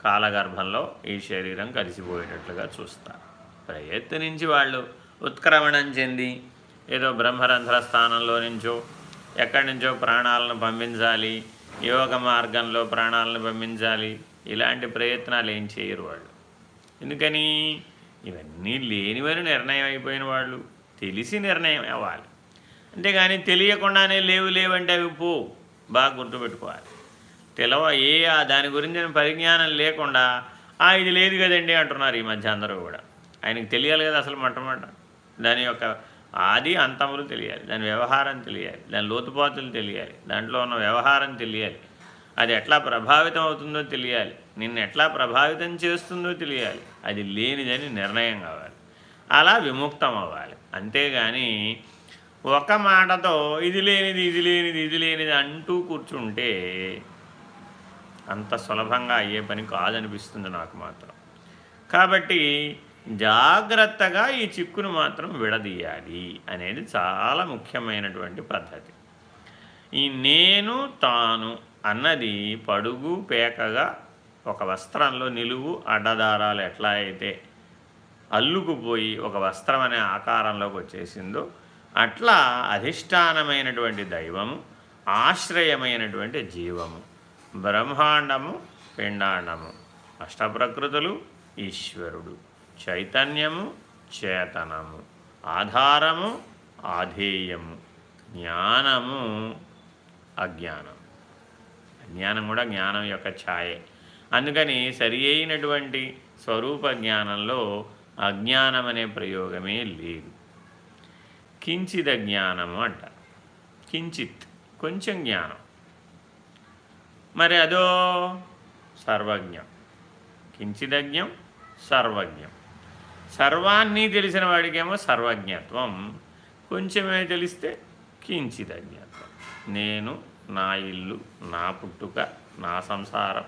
కాలగర్భంలో ఈ శరీరం కలిసిపోయేటట్లుగా చూస్తారు. ప్రయత్నించి వాళ్ళు ఉత్క్రమణం చెంది ఏదో బ్రహ్మరంధ్ర స్థానంలో నుంచో ఎక్కడి నుంచో ప్రాణాలను పంపించాలి యోగ మార్గంలో ప్రాణాలను పంపించాలి ఇలాంటి ప్రయత్నాలు ఏం చేయరు వాళ్ళు. ఎందుకని? ఇవన్నీ లేనివని నిర్ణయం అయిపోయిన వాళ్ళు. తెలిసి నిర్ణయం అవ్వాలి. అంతేగాని తెలియకుండానే లేవు లేవంటే అవి పో బాగా గుర్తుపెట్టుకోవాలి. తెలవ ఏ దాని గురించిన పరిజ్ఞానం లేకుండా ఇది లేదు కదండి అంటున్నారు ఈ మధ్య అందరూ కూడా. ఆయనకి తెలియాలి కదా అసలు మొట్టమొదట. దాని యొక్క ఆది అంతములు తెలియాలి దాని వ్యవహారం తెలియాలి దాని లోతుపాతులు తెలియాలి దాంట్లో ఉన్న వ్యవహారం తెలియాలి. అది ఎట్లా ప్రభావితం అవుతుందో తెలియాలి నిన్ను ఎట్లా ప్రభావితం చేస్తుందో తెలియాలి. అది లేనిదని నిర్ణయం కావాలి. అలా విముక్తం అవ్వాలి. అంతేగాని ఒక మాటతో ఇది లేనిది ఇది లేనిది ఇది లేనిది అంటూ కూర్చుంటే అంత సులభంగా అయ్యే పని కాదనిపిస్తుంది నాకు మాత్రం. కాబట్టి జాగ్రత్తగా ఈ చిక్కును మాత్రం విడదీయాలి అనేది చాలా ముఖ్యమైనటువంటి పద్ధతి. ఈ నేను తాను అన్నది పడుగు పేకగా ఒక వస్త్రంలో నిలువు అడ్డదారాలు ఎట్లా అయితే అల్లుకుపోయి ఒక వస్త్రం అనే ఆకారంలోకి వచ్చేసిందో అట్లా అధిష్టానమైనటువంటి దైవము ఆశ్రయమైనటువంటి జీవము బ్రహ్మాండము పిండాండము అష్టప్రకృతులు ఈశ్వరుడు. చైతన్యము చేతనము. ఆధారము ఆధేయము. జ్ఞానము అజ్ఞానం. అజ్ఞానం కూడా జ్ఞానం యొక్క ఛాయే. అందుకని సరి అయినటువంటి స్వరూప జ్ఞానంలో అజ్ఞానం అనే ప్రయోగమే లేదు. కించిద జ్ఞానము అంట. కించిత్ కొంచెం జ్ఞానం. మరి అదో సర్వజ్ఞం. కించిదజ్ఞం సర్వజ్ఞం. సర్వాన్ని తెలిసిన వాడికేమో సర్వజ్ఞత్వం. కొంచెమే తెలిస్తే కించిదజ్ఞత్వం నేను నా ఇల్లు నా పుట్టుక నా సంసారం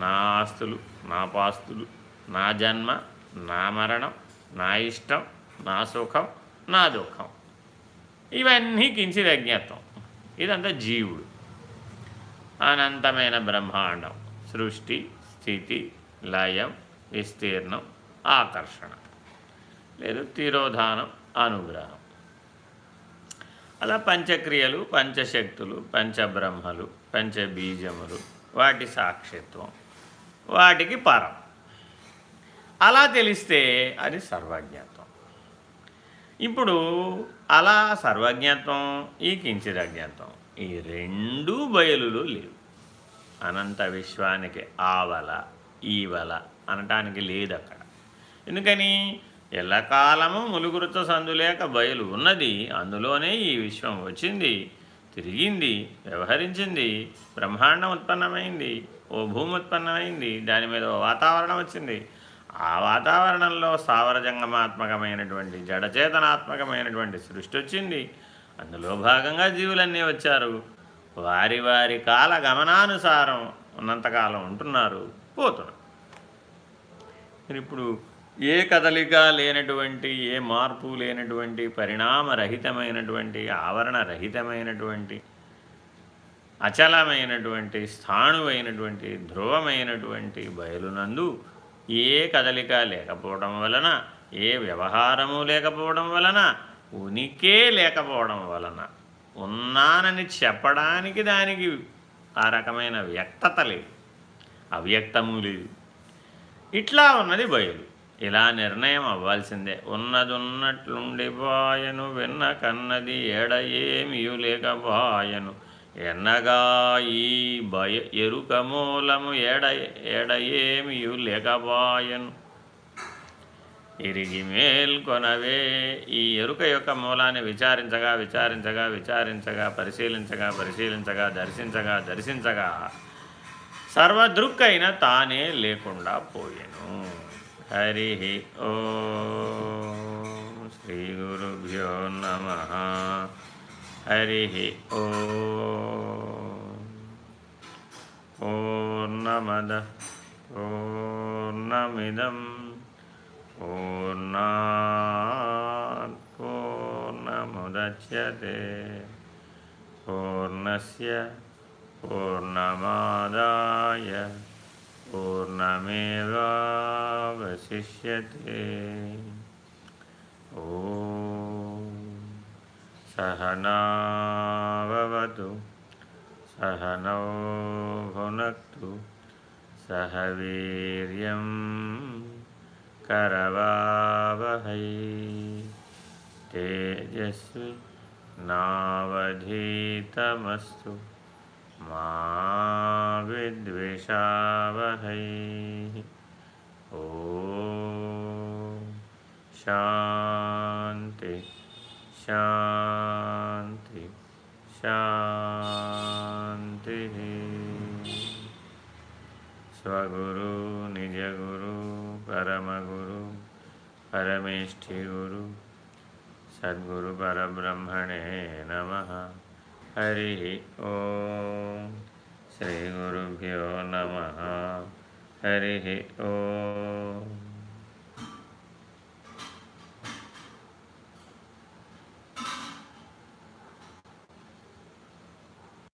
నా ఆస్తులు నా పాస్తులు నా జన్మ నా మరణం నా ఇష్టం నా సుఖం నా దుఃఖం. ఇవన్నీ కించిదజ్ఞత్వం ఇదంతా జీవుడు. అనంతమైన బ్రహ్మాండం. సృష్టి స్థితి లయం విస్తీర్ణం ఆకర్షణ. లేదు తిరోధానం అనుగ్రహం. అలా పంచక్రియలు పంచశక్తులు పంచబ్రహ్మలు పంచబీజములు వాటి సాక్షిత్వం వాటికి పరం. అలా తెలిస్తే అది సర్వజ్ఞత్వం. ఇప్పుడు అలా సర్వజ్ఞత్వం ఈ కించిరజ్ఞత్వం ఈ రెండు బయలులు లేవు. అనంత విశ్వానికి ఆవల ఈవల అనటానికి లేదు అక్కడ ఎందుకని? ఎల్లకాలము ములుగురుతో సందులేక బయలు ఉన్నది. అందులోనే ఈ విశ్వం వచ్చింది తిరిగింది వ్యవహరించింది బ్రహ్మాండం ఉత్పన్నమైంది ఓ భూమి ఉత్పన్నమైంది దాని మీద ఓ వాతావరణం వచ్చింది. ఆ వాతావరణంలో సావరజంగమాత్మకమైనటువంటి జడచేతనాత్మకమైనటువంటి సృష్టి వచ్చింది. అందులో భాగంగా జీవులన్నీ వచ్చారు. వారి వారి కాల గమనానుసారం ఉన్నంతకాలం ఉంటున్నారు పోతున్నారు. ఇప్పుడు ఏ కదలిక లేనటువంటి ఏ మార్పు లేనటువంటి పరిణామరహితమైనటువంటి ఆవరణరహితమైనటువంటి అచలమైనటువంటి స్థాణువైనటువంటి ధ్రువమైనటువంటి బయలునందు ఏ కదలిక లేకపోవడం వలన ఏ వ్యవహారము లేకపోవడం వలన ఉనికే లేకపోవడం వలన ఉన్నానని చెప్పడానికి దానికి ఆ రకమైన వ్యక్తత లేదు. అవ్యక్తము లేదు. ఇట్లా ఉన్నది బయలు. ఇలా నిర్ణయం అవ్వాల్సిందే. ఉన్నదున్నట్లుండిపాయను విన్న కన్నది ఎడ ఏమియు లేకపాయను ఎన్నగా ఈ భయ ఎరుక మూలము ఎడ ఎడ ఏమియు లేకపాయను ఇరిగి మేల్కొనవే ఈ ఎరుక యొక్క మూలాన్ని విచారించగా విచారించగా విచారించగా పరిశీలించగా పరిశీలించగా దర్శించగా దర్శించగా సర్వదృక్కైన తానే లేకుండా పోయెను. हरि ॐ श्रीगुरुभ्यो नमः। हरिः ओ नमदः ओ पूर्णात् पूर्णमुदच्यते। पूर्णस्य पूर्णमादाय पूर्णमेवावशिष्यते ओ सहनावतु सहनौ भुनक्तु सह वीर्यं करवावहै तेजस्वी नावधीतमस्तु मा विद्विषावहै ओ शान्ति शान्ति शान्तिः। स्वगुरु निजगुरु परमगुरु परमेष्ठिगुरु सद्गुरुपरब्रह्मणे नमः। हरिः ॐ श्रीगुरुभ्यो नमः। हरिः ॐ